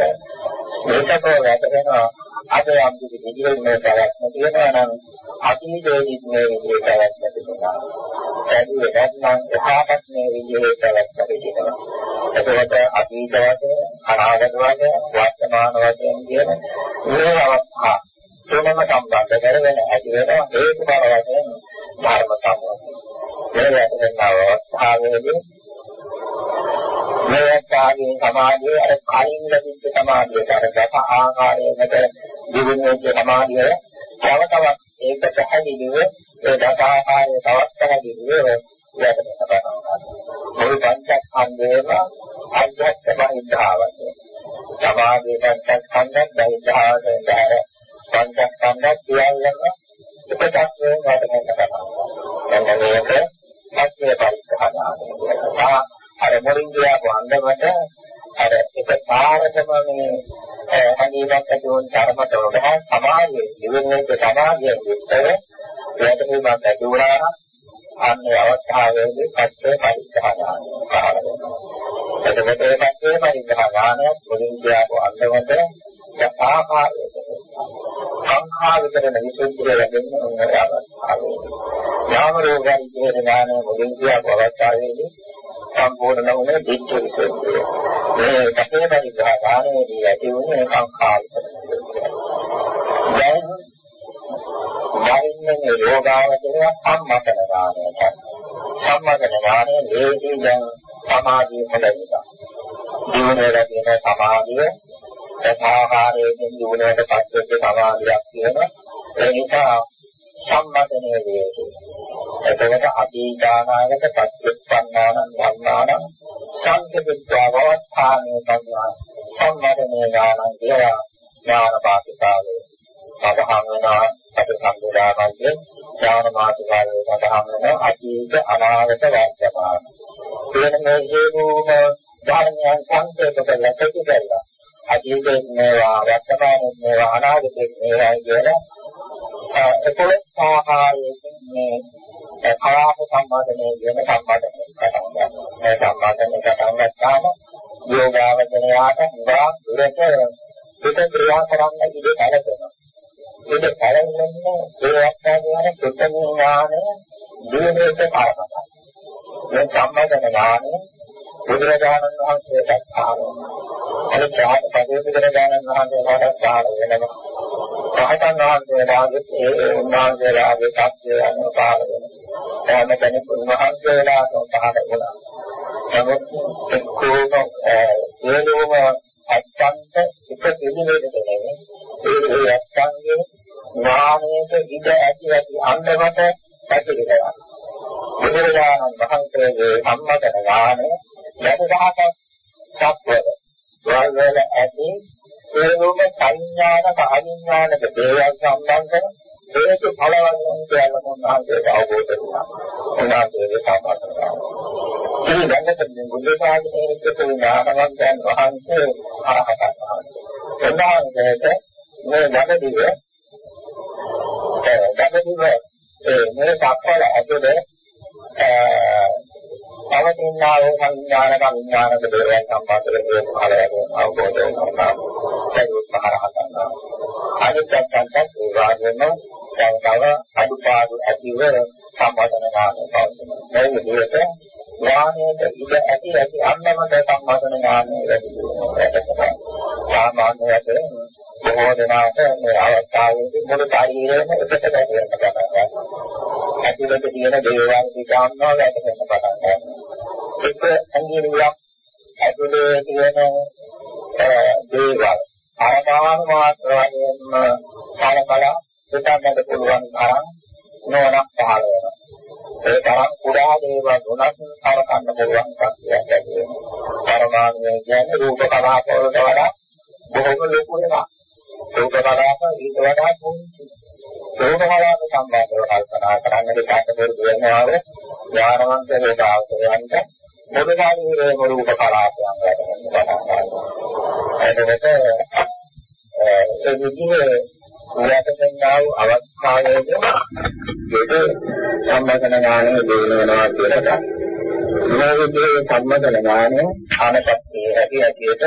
මේකතෝ වැටෙන අද යම් කිසි විදිහකින් මේ පැවැත්ම තියෙනවා නම් අතීතයේදී මේ විදිහේ පැවැත්ම තිබුණා. ඒ වෙනත්නම් එහාටත් මේ විදිහේ පැවැත්ම තිබෙනවා. එතකොට අතීත වශයෙන් අනාගත වශයෙන් වර්තමාන වශයෙන් කියන මේ අවස්ථා තුනම සම්බන්ධ කරගෙන ඇති වෙන හේතු බව වශයෙන් ධර්ම සම්බන්ධයි. මේ වැටෙන අවස්ථාවේදී මේ ආකාරයේ සමාධිය අර කලින් ලැබිච්ච සමාධියට අර දස ආකාරයකට දිවෙන්නේ සමාධිය තව තවත් ඒක පැහැදිලිව ඒ දස ආකාරයේ තවත් පැහැදිලිව වැටෙන කරනවා. මුළු පංචස්කන්ධයම අධ්‍යාත්ම බහිද්ධාවත. සමාධිය පංචස්කන්ධ බහිද්ධාවත පංචස්කන්ධ සියල්ලම එකක් වෙන වැටෙන කරනවා. දැන් මේක සත්‍ය පරික්ෂාඥානය. අර මොරින් ගියාපු අන්දමට අර එක පාරකම මේ අනිවාර්ය ඇතිවන ධර්මත වල සමාධිය ජීවෙන්නේ සමාධිය විතර ඒකට මේ මත ඇතුණා අන්නේ අවස්ථාවේදී සත්‍ය පරික්ෂාඥානය පහළ වෙනවා. එතකොට ඒ සත්‍ය පරික්ෂාඥානය මොරින් ගියාපු අන්දමට ආකාරයකට සංඛා විතරන විසුද්ධිය ලැබෙන්නේ ඔන්න අවස්ථාවේ. නාම රෝගයන් කියන ඥානය මුලින් කියපු අවස්ථාවේදී සම්පූර්ණ වුණේ දිට්ඨි විසුද්ධිය. මේ කපේ පරිග්‍රහ ඥානයේදී ඇති වුණේ සංඛා විතරන. දැන් දැන් යෝගාවචරය සම්මතන ඥානයට. සම්මතන ඥානයේ ලේදී දැන් සමාධිය හොඳයි. ජීවනයේ තියෙන සමාධිය සාහාරයෙන් දිනුනට පස්සේ සමාධියක් තියෙනවා ඒ නිසා සම්මතනයේ වේතු එතකොට අතීතානාගත පත්‍යස්පන්නානං ධම්මානං සංකප්පවවත්තානේ සංඥා සම්මතනේ ඥානං කියලා ඥාන පාතිකාවේ සඳහන් වෙනවා ප්‍රතිසම්පදානයේ ඥාන මාතිකාවේ සඳහන් වෙන අතීත අනාගත වර්තමාන. කියන මේ හේතුම ධර්මයන් සංකේත කරලා ප්‍රතිකරලා අතීතයේ මේවා වර්තමානයේ මේවා අනාගතයේ මේවා කියන එකොළොස් ආකාරයෙන් මේ කලාප සම්මාදනයේ කියන සම්මාදනය පටන් ගන්නවා. මේ සම්මාදනය පටන් ගත්තාම යෝගාවචරයාට උගා දුරට පිට ක්‍රියා කරන්න ඉඩ සැලසෙනවා. ඉඩ සැලසෙන්නේ ඒ අවස්ථාවේ සුත්තම ඥානය දිනෙක කාරණා. මේ සම්මාදන ඥානය බුදුරජාණන් වහන්සේට ආවා. අනිත් පදේශකරජාණන් වහන්සේලාට සාර වෙනවා. රහතන් වහන්සේලාගේ ඒ උන්වහන්සේලාගේ සත්‍ය අනුපාල වෙනවා. එහෙම කෙනෙක් උන්වහන්සේලාට සාර වෙනවා. නමුත් එක්කෝම සියලුම අත්‍යන්ත එක පිළිවෙලකට නෙමෙයි. ඒ ඒ අත්‍යන්තයේ ඥානයට ඉඩ ඇති ඇති අන්නමත පැතිරෙනවා. බුදුරජාණන් වහන්සේගේ සම්මත ඥානය ලැබුණාට සත්‍යද වල ඇති සියලුම සංඥානක අවිඥානක දේවල් සම්බන්ධව හේතු ඵලවලින් කියලා මොනවාද අවබෝධ වෙනවා. උනාගේ සම්පූර්ණ. ඉතින් දැන් බුද්ධ ශාසනයේ කියන ඥානවන්තයන් වහන්සේ ආහතන් වහන්සේ. උන්වහන්සේට මේ යමදිව ඒ යමදිව ඒ මේ සක්වල ඇතුලේ පවතිනා වූ සංඥානක විඥානක දේවයන් සම්බන්ධ කරගෙන පහළට අවබෝධ වෙනවා. ඒක මහරහතන් අනිත්‍යයන්ට ඒ වාගේම දැන් තව අදුපාඩු ඇතිව සම්බන්ධන ගන්නවා. මේ විදිහට ඥානයේ ඉඳ ඇති ඇති අන්නමත සම්බන්ධන ඥානය වැඩි වෙනවා. සාමාන්‍ය වශයෙන් බොහෝ දෙනාට මේ අවස්ථාවේදී මුළු ශරීරයම එකට ගැටෙන්න පටන් ගන්නවා. ඇතුළත තියෙන දේවල් දිගාන්නවා වැටෙන්න පටන් ගන්නවා. එක ඇඟිල්ලක් ඇතුලේ තියෙන දේවල් ආදාන මාත්‍ර වශයෙන්ම කලකල හිතන්නට පුළුවන් තරම් නෝනක් පහළ වෙනවා. ඒ තරම් කුඩා දේවල් උනත් කරකන්න පුළුවන් ශක්තියක් ඇති වෙනවා. පරමාණු කියන්නේ රූප කලාප වලට වඩා බොහොම ලොකු වෙනවා. රූප කලාප ඊට වඩා පුංචි. රූප කලාප සම්බන්ධව කල්පනා කරන්නට කාටදෝ දෙනවාව ඥානවන්ත වේදාවකයන්ට මොනවාරි රූප කලාපයන් වැඩෙනවා. එතකොට ඒ විදිහේ උලකෙන්නා වූ අවස්ථාවේදී ඒක සම්මතන ඥානය දිනනවා කියලා ගන්න. මේ විදිහේ සම්මතන ඥානය ආනපත්තිය ඇති ඇටියට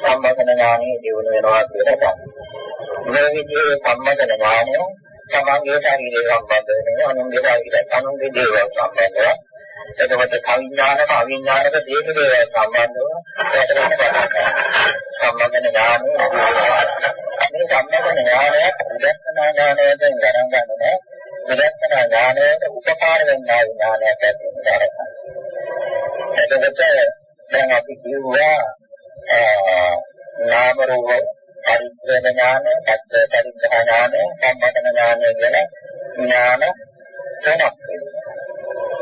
සම්මතන ඥානය දිනු වෙනවා කියලා ගන්න. මේ විදිහේ සම්මතන ඥානය තමන්ගේ ශරීරය සම්බන්ධ වෙනවා අනුන්ගේ ශරීරය අනුන්ගේ දේවල් සම්බන්ධව එතකොට කවිඥානක අවිඥානක දේක දේවල් සම්බන්ධව සම්මතන ඥානය මේ සම්මතන ඥානය විදර්ශනා ඥානයෙන් ගණන් ගන්නේ විදර්ශනා ඥානයට උපකාර වෙනා ඥානයක් ඇති වෙනවා. එතකොට දැන් අපි කියුවා නාම රූප පරිච්ඡේද ඥාන, පස්ස පරිච්ඡේද ඥාන, සම්මතන ඥාන කියන ඥාන තුනක්.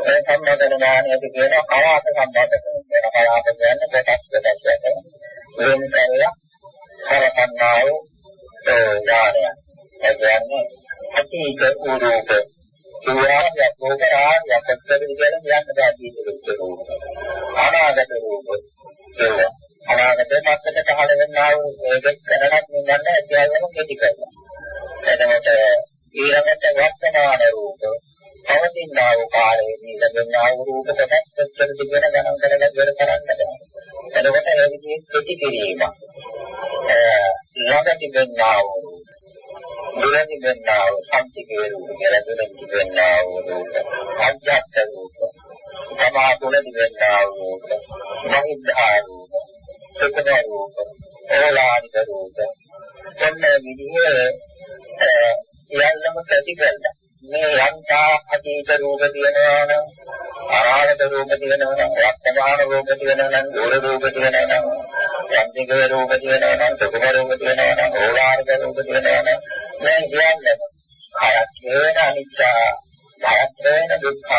ඒ සම්මතන ඥානයේදී කියන කලාප සම්බන්ධ වෙන කලාප කියන්නේ කොටස් කොටස් වලින් වෙන කරලා කරකන්නා වූ ඥානය. ඒ කියන්නේ අතීත උරූප සුවාය කෝකරාය පත්තර විදියට කියන්න බෑ අතීත රූප. අනාගත රූප. ඒක අනාගත පැත්තට පහළ වෙනා වූ මේක දැනගන්න නිකන් ඇතිවම කෙටි කරනවා. එතකොට ඊළඟට වර්තමාන රූප පවතිනා වූ කාලයේදී ලැබෙනා වූ රූප කොටස් කොච්චර දිගට ගණන් කරලා ඉවර කරන්න බෑ. එතකොට ඒ විදිහේ කෙටි කිරීම. ළඟ තිබෙනා වූ දුරදි වෙන්නා වූ සම්පිකේ රූප කියලා දුරදි වෙන්නා වූ රූප අජ්ජත් රූප තමා තුලදි වෙන්නා වූ රූප මහිද්ධා රූප සුඛ රූප ඕලානික රූප එන්න විදිහේ යන්නම ප්‍රතිකල්ප මේ යන්තා අතීත රූප තියෙනවා නම් අනාගත රූප තියෙනවා නම් වර්තමාන රූප තියෙනවා නම් දුර රූප තියෙනවා නම් යන්තික රූප තියෙනවා නම් සුඛ රූප තියෙනවා නම් ඕලානික රූප තියෙනවා නම් මේ කියන්නේ හයක් වේන අනිත්‍ය හයක් වේන දුක්ඛ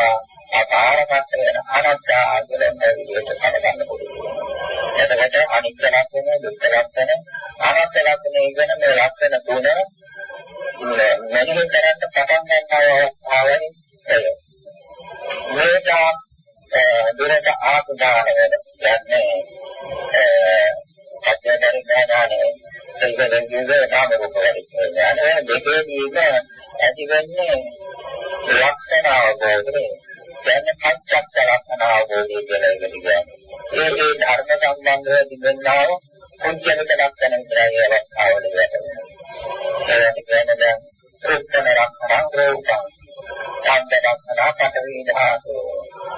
අකාරපත් වෙන අනාත්තා කියන විදිහට හදගන්න පුළුවන්. එතකොට අනිත්‍ය ලක්ෂණය දුක්ඛ ලක්ෂණය අනාත්ම ලක්ෂණය කියන මේ ලක්ෂණ තුන මෙහෙම කරන්න පටන් ගන්නවා ආවයි මේක දුරට ආපදාන වෙන යන්නේ අධ්‍යාත්මික ඥානය. ඒකෙන් කියන්නේ නාම රූප වැඩි ඥානය දෙකේදීම ඇති වෙන්නේ ලක්ෂණ අවබෝධය කියන්නේ පංචස්ස ලක්ෂණ අවබෝධය කියලා එකට කියන්නේ ඒ ඒ ධර්ම සම්බන්ධව තිබෙනා වූ කුංචනික ලක්ෂණ විතරයි අවස්ථාවල වෙන්නේ ඒකට කියන්නේ දැන් රුක්කන ලක්ෂණ රූපං ඡන්ද ලක්ෂණ පඨවි ධාතු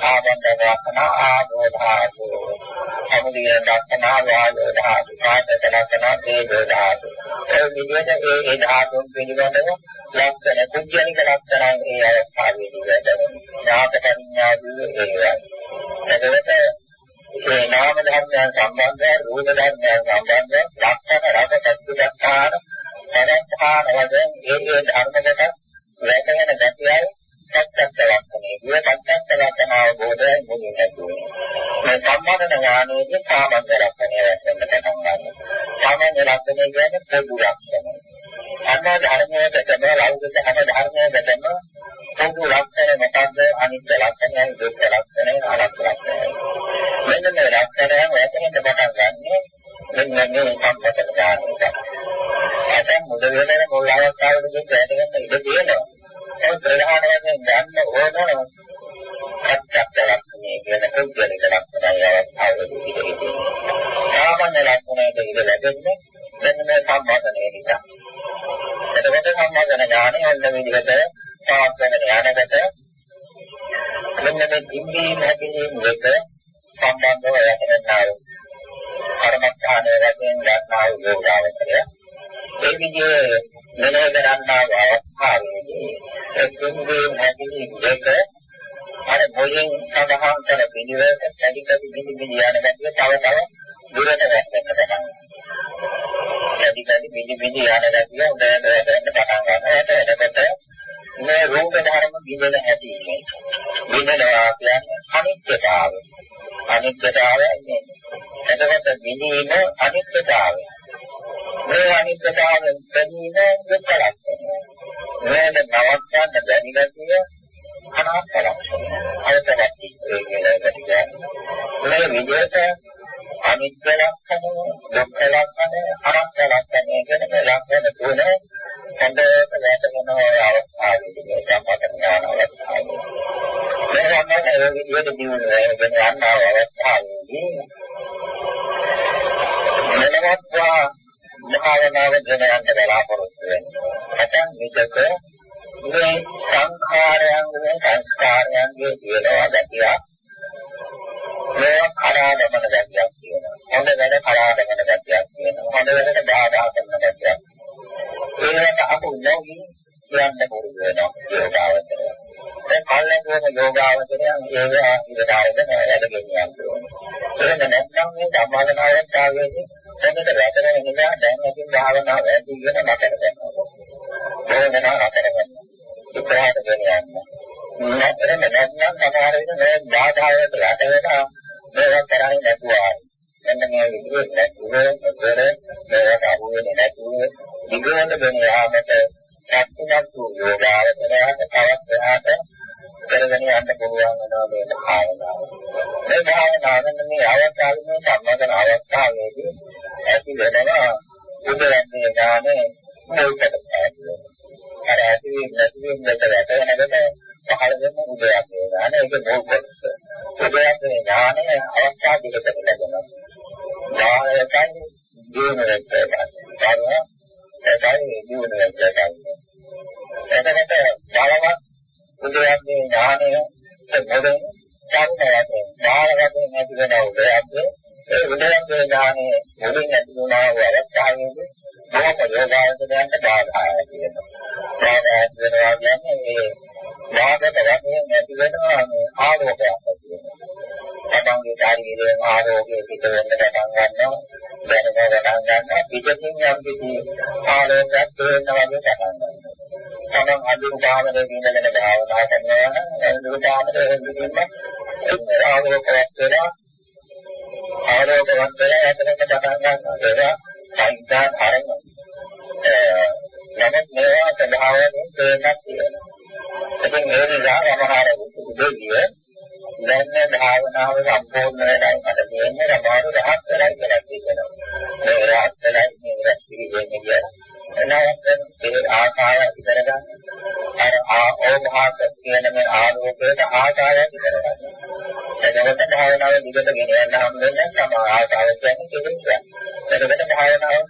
ආදන්ද ලක්ෂණ ආදෝ ධාතු සමුදය ලක්ෂණ වායෝ ධාතු කායත ලක්ෂණ තේජෝ ධාතු ඒ විදිහට ඒ ඒ ධාතුන් පිළිබඳව ලක්ෂණ කුජ්ජනික ලක්ෂණ ඒ අවස්ථාවේදී වැඩම ඥාත පරිඥාදී ඒවා එතකොට ඒ නාම ධර්මයන් සම්බන්ධ රූප ධර්මයන් සම්බන්ධ ලක්ෂණ රස සත්‍යස්ථාන පරස්ථාන වශයෙන් ඒ ඒ ධර්මකට වැටෙන ගැටියයි සත්‍යස්ත ලක්ෂණය. මේ සත්‍යස්ත ලක්ෂණ අවබෝධය මුලින් ඇතුළේ. මේ සම්මාන ඥානයේදී සාමන්ත ලක්ෂණය වැටෙන්න පටන් ගන්නවා. සාමාන්‍ය ලක්ෂණය කියන්නේ පොදු ලක්ෂණය. අන්න ධර්මයකටම ලෞකික හැම ධර්මයකටම පොදු ලක්ෂණ මොකද්ද? අනිත්‍ය ලක්ෂණය, දුක්ඛ ලක්ෂණය, අනාත්ම ලක්ෂණය. මෙන්න මේ ලක්ෂණයන් වැටෙන්න පටන් ගන්නේ මෙන්න මේ සම්පතන ඥානයට. ඇතැම් මුද වෙන මුල් අවස්ථාවේදී වැටෙන්න ඉඩ තියෙනවා. ඒ ප්‍රධාන වශයෙන් ගන්න ඕන සත්‍යත්ත ලක්ෂණය කියන කුජලික ලක්ෂණය අවස්ථාවේදී ඉතිරි. සාමාන්‍ය ලක්ෂණයට ඉඩ ලැබෙන්නේ මෙන්න මේ සම්බන්ධනය නිසා. එතකොට සම්බන්ධන ඥානය යන විදිහට සාස්ත්‍රණ ඥානකට මෙන්න මේ ඉන්ද්‍රිය හැදීම එක සම්බන්ධව යටෙන්නා වූ කර්මස්ථානයේ වශයෙන් ගන්නා වූ යෝගාවචරය ඒ විදිහේ මෙලෙ කරන්නා වූ අවස්ථාවේදී ඒ ඉන්ද්‍රිය හැදීම එක අර මොයෙන් සඳහන් කර පිළිවෙත කැඩි කැඩි බිනි බිනි යන ගැතිය තව තව දුරට වැටෙන්න පටන් ගන්නවා. කැඩි කැඩි බිනි බිනි යන ගැතිය උදේට වැටෙන්න පටන් ගන්නවා. එතකොට මේ රූප ධර්ම බිඳෙන හැටි බිඳෙනවා කියන්නේ අනිත්‍යතාවය. අනිත්‍යතාවය කියන්නේ. එතකොට බිඳීම අනිත්‍යතාවය. මේ අනිත්‍යතාවයෙන් බැඳීම දුක්ඛ ලක්ෂණය. මේක නවත්තන්න බැරි ගැතිය අනාත්ම ලක්ෂණය. අවතරක් ඒ කියන එකට කියන්නේ. මේ විදිහට අනිත්‍ය ලක්ෂණය, දුක්ඛ ලක්ෂණය, අනාත්ම ලක්ෂණය කියන මේ ලක්ෂණ තුන හොඳට වැටෙන ඔය අවස්ථාවේදී මේ සම්පත ඥාන අවස්ථාවේ. මේ වගේ ඒ විදිහට දිනුනේ වෙන යන අවස්ථාවේදී මෙලවත්වා භාවනාව ගෙන යන්න බලාපොරොත්තු වෙනවා. නැත්නම් විදක මේ සංඛාරයන්ගේ සංස්කාරයන්ගේ කියනවා ගැතිය මේ කරාදමන ගැතියක් කියනවා. හොඳ වැඩ කරාදමන ගැතියක් කියනවා. හොඳ වැඩට බාධා කරන ගැතියක්. ඒකට අපු නොවි කියන්න පුරුදු වෙනවා යෝගාවචරය. ඒ කල්ලාගෙන යෝගාවචරය ඒවා ඉවදාගෙන වැඩ ගෙනියන්න ඕනේ. එහෙම නැත්නම් මේ සම්මාදනාවක් ආවේදී එතනට වැටෙන නිසා දැන් අපි භාවනාව වැඩි වෙන නතර කරනවා. ඕනනම් නතර කරනවා. ඉස්සරහට ගෙන යන්න. නතර නැත්නම් සමහර විට මේ බාධාවට යට වෙන මේවා කරන්නේ නැතුව එන්න මේ විදිහට නැතුව මෙතන මේවට අහුවෙන්නේ නැතුව ඉගෙනට ගෙන යාමට සත්‍යමත් යෝගාවචරයට තවත් එහාට කරගෙන යන්න පුළුවන් වෙනවා මේ භාවනාව. මේ භාවනාවෙන් මේ අවස්ථාවේ සම්මතන අවස්ථාවේදී ඇති වෙනවා උදරන්නේ ඥානේ මොකටද කියන්නේ. අර ඇති නැති වෙනකට වැටෙනකොට පහළ වෙන උදයක් ඥාන ඒක මොකක්ද? උදයක් ඥානය අවස්ථා දෙකකට ලැබෙනවා. ඥානයයි ජීවනයයි කරනවා. ඒකයි ජීවනයයි කරන්නේ. එතකොට බලවත් උදයක් ඥානය මොකද? සංකයයෙන් බාහිරයෙන් නැති වෙන උදයක් ඒ උදයක් ඥානය මුලින් ඇති වුණා වූ අවස්ථාවේදී මොකද යෝගාවචරයන්ට බාධායි කියනවා. බාධා වෙනවා කියන්නේ මේ වාදක වශයෙන් නැති වෙනවා මේ ආරෝපයක් කියනවා. තමන්ගේ ශරීරයේ ආරෝග්‍ය පිට වෙන්න පටන් ගන්නවා. දැනග පටන් ගන්නවා. පිටින් යම් කිසි ආරෝග්‍යයක් වෙනවා වගේ පටන් ගන්නවා. තමන් අදුපාවනේ දිනගෙන භාවනා කරනවා නම් අදුපාවනේ දිනගෙන ආරෝග්‍යයක් වෙනවා. ආරෝග්‍යවත් වෙලා එතනක පටන් ගන්නවා. ඒක සංකා ධර්ම. නමුත් මේවා ස්වභාවයෙන් තේරෙන්නක් තියෙනවා. ඉතින් මේ නිසා සමහර උදේිය දැන් භාවනාව සම්පූර්ණ වෙලා මට තියෙන්නේ සමහර දහස් වෙලා කියලා කියනවා. මේ රාත් වෙලා මේ රැස් පිළිගන්නේ කියන්නේ. එනවාත් ඒ ආකාරය ඉදරගන්න. අර ආෝභාක කියන මේ ආලෝකයට ආකාරය ඉදරගන්න. එතකොට භාවනාව දිගට ගෙන යන්න හම් වෙන්නේ සමහර ආකාරයක් කියන්නේ ඒක. එතකොට භාවනාව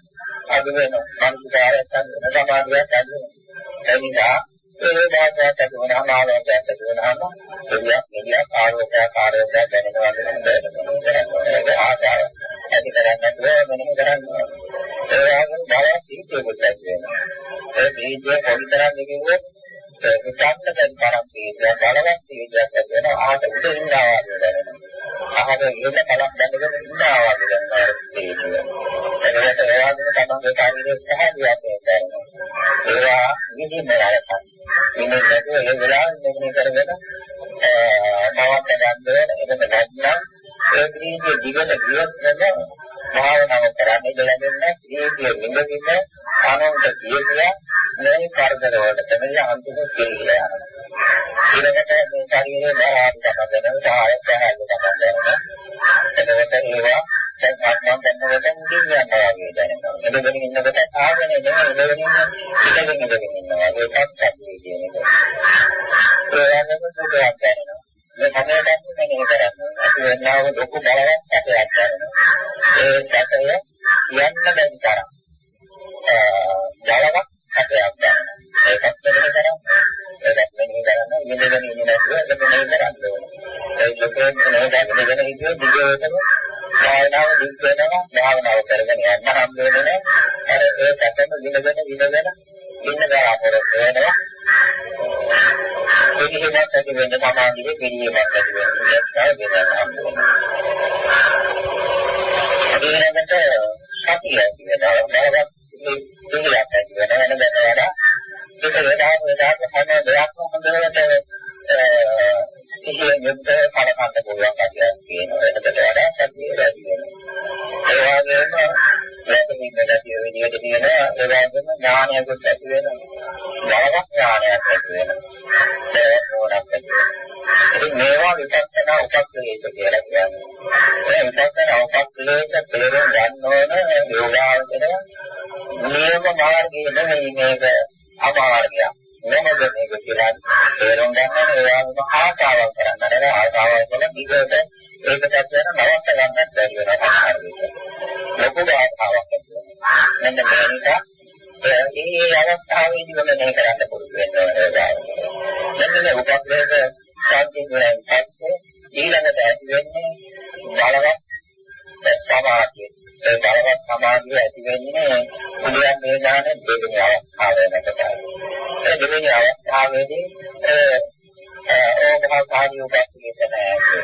අදු වෙනවා. මානසිකාරයක් ගන්න සමාධියක් ගන්න. එනිසා ඒ දායකයක් ඇති වුණාම ආලෝකයක් ඇති වුණාම එළියක් එළියක් ආලෝකයක් ආරෝපයක් දැනෙනවා නේද? ආකාරය ඇති කරන්නේ මෙන්න කරන්නේ. ඒ වගේම බයක් තීත්‍යයක් වෙනවා. ඒ තීත්‍යය කොයිතරම් නිකුත් විචාරක දැන් තරම් තීත්‍යය බලවත් තීත්‍යයක් ඇති වෙනවා. ආහත උඩ ඉන්නවා වගේ දැනෙනවා. ආහත ඉන්න කලක් දැනගෙන ඉන්නවා වගේ දැනෙනවා. එතකොට ඒ වගේම තමයි කාර්යයේ සහජයක් දැනෙනවා. ඒවා විදිහට ඉන්නේ නැතුව ඒ වෙලාවෙ මෙන්න කරගෙන නවත් ගන්න වෙන එහෙම නැත්නම් ඒ දීගේ දිගට ගියොත් නේද භාවනාව කරන්නේ දෙලෙන්නේ ඒකේ නිඳින්න ආනන්ද කියනවා මේ කරදර වලට තමයි අන්තිම කියලා යනවා ඊළඟට මේ ශරීරයේ බාහිර තමයි සාය සාය තමයි එතකොට ඒවා දැන් මම දැන් මුදින් යනවා වගේ දැනෙනවා. එතකොට ඉන්නකොට ආගෙන නෙමෙයි එතකොට ඉඳගෙන ඉඳගෙන ඉන්නවා. ඒකත් ඇති කියන එක. ඒ වගේම සුදුයක් දැනෙනවා. මේ තමයි දැන් මෙහෙම කරන්නේ. අපි වෙනාව ලොකු බලයක් අපයක් කරනවා. ඒ සැකය යන්න බැරි තරම්. ජලවක් අපයක් ගන්නවා. ඒකත් මෙහෙම කරන්නේ. ඒකත් මෙහෙම කරන්නේ ඉඳගෙන ඉන්න නැතුව ඒක මෙහෙම කරන්න ඕනේ. ඒක ලොකෝ නේද ඉඳගෙන ඉන්නේ දිගටම භාවනාව දික් වෙනවා භාවනාව කරගෙන යන්න හම් වෙන්නේ අර ඒ සැකම විඳගෙන විඳගෙන ඉන්න බලාපොරොත්තු වෙනවා පිළිවෙලක් ඇති වෙන්න සමාධියේ පිළිවෙලක් ඇති වෙන්න ඒකයි වෙනවා ඊළඟට සතිය ඇති වෙනවා නැවත පිළිවෙලක් ඇති වෙනවා වෙන වෙන වඩා ඒක වේදාව වේදාව හැම දෙයක්ම හොඳට සිහිය යුක්ත කලකට පුළුවන් කතියක් තියෙනවා. ඒකට වඩා සතිය වැඩි වෙනවා. ඒ වගේම ඉන්න ගැතිය විදිහට කියන ඒ වගේම ඥානයකුත් ඇති වෙනවා. බලවත් ඥානයක් ඇති වෙනවා. ඒක නෝනක් ඇති වෙනවා. ඉතින් මේවා විපස්සනා උපක්ලේශ කියලා කියන්නේ. ඒ විපස්සනා උපක්ලේශ තේරුම් ගන්න ඕන යෝගාවචරය නියම මාර්ගයේ නෙමෙයි මේක අමාර්ගයක්. මොනවද මේක කියලා තේරුම් ගන්න ඕන ආසාවක් කරන්න. නේද? ආසාවක් කළ දිගට ඒකත් යන නවත්ත ගන්නත් බැරි වෙනවා සමහර විට. ලොකු ආසාවක් මෙන්න මේ නිසා මේ අවස්ථාවේදී මම මේ කරන්න පුරුදු වෙනවා. මෙන්න මේ උපක්‍රමයක සංකීර්ණයෙන් පස්සේ ඊළඟට ඇති වෙන්නේ බලවත් සමාධිය. ඒ බලවත් සමාධිය ඇති වෙන්නේ මුලින් මේ ඥාන දෙවෙනි අවස්ථාව වෙනකොට. ඒ දෙවෙනි අවස්ථාවේදී ඕභාසාදී උපක්‍රමයට නැහැ.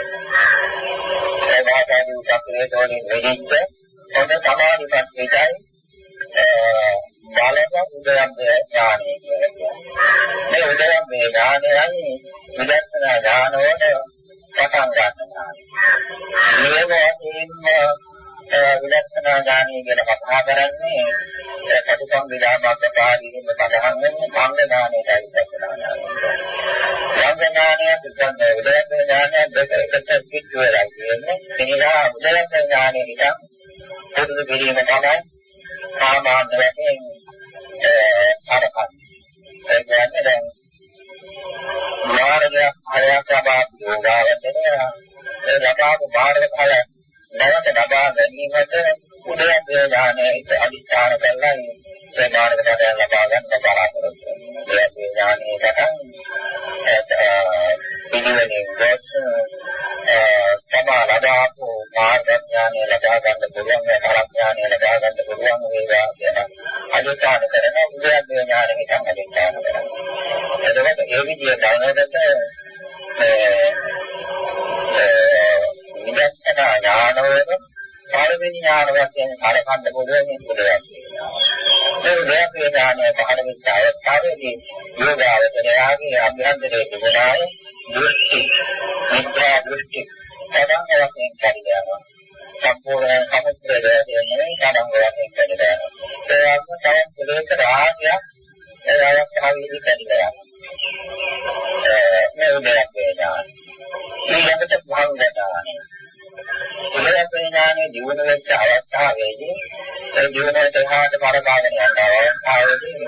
ඒ භාසාදී උපක්‍රමයට වලින් වෙදිච්ච හොඳ සමාධිපත් විචයි බලක උදයන්ගේ ඥානය කියලා කියන්නේ. මේ උදයන්ගේ ඥානයයි විදර්ශනා ඥානවල පටන් ගන්නවා. මේ වගේම විදර්ශනා ඥානය ගැන කතා කරන්නේ ප්‍රතිසං විදාමක පාදීම සඳහන් වෙන්නේ භංග ඥානයයි විදර්ශනා ඥානය. භංග ඥානය පිටන්න උදයන්ගේ ඥානය දෙක එකට පිට වෙලා කියන්නේ. එනිසා උදයන්ගේ ඥානය නිකන් පුරුදු කිරීම තමයි සාමාන්‍ය වශයෙන් අරකන්. ඒ කියන්නේ දැන් මාර්ගය හරයක් ලබා යෝගාවචරය ඒ ලබාපු මාර්ග ඵල නැවත ලබා ගැනීමට උදයන් වේදානයේ අධිෂ්ඨාන කරලා ඒ මාර්ග ඵලය ලබා ගන්න බලාපොරොත්තු වෙනවා. ඒ වේදානයේකට පිළිවෙලින් ගොස් තමා ලබාපු මාර්ග ඥානය ලබා ගන්න පුළුවන් ඒ ඵල ඥානය ලබා ගන්න පුළුවන් වේවා කියන අධිෂ්ඨාන කරන උදයන් ඥානෙ තමයි අධිෂ්ඨාන කරන්නේ. එතකොට ඒ විදිහට දැනගත විදර්ශනා ඥානවල පළවෙනි ඥාන වශයෙන් කලකන්න පුළුවන් උදයක්. ඒ උදයක් ඥානය පහළ වෙච්ච අවස්ථාවේදී යෝගාවචරයාගේ අභ්‍යන්තරයේ තිබුණාය දෘෂ්ටි, මිත්‍යා දෘෂ්ටි, සදාන් වශයෙන් කඩිනවා. සම්පූර්ණ සමුද්‍රය කියන්නේ සදාන් වශයෙන් කඩිනවා. ඒ වගේම තවත් දෙලෙක රාගයක් ඒ අවස්ථාවේදී කඩිනවා. මේ උදයක් ඥානය. ඊළඟට භංග ඥානය. උදයක් ඥානය දිනු වෙච්ච අවස්ථාවේදී ඒ දිනුවට එහාට පරදාගෙන යන අවස්ථාවේදී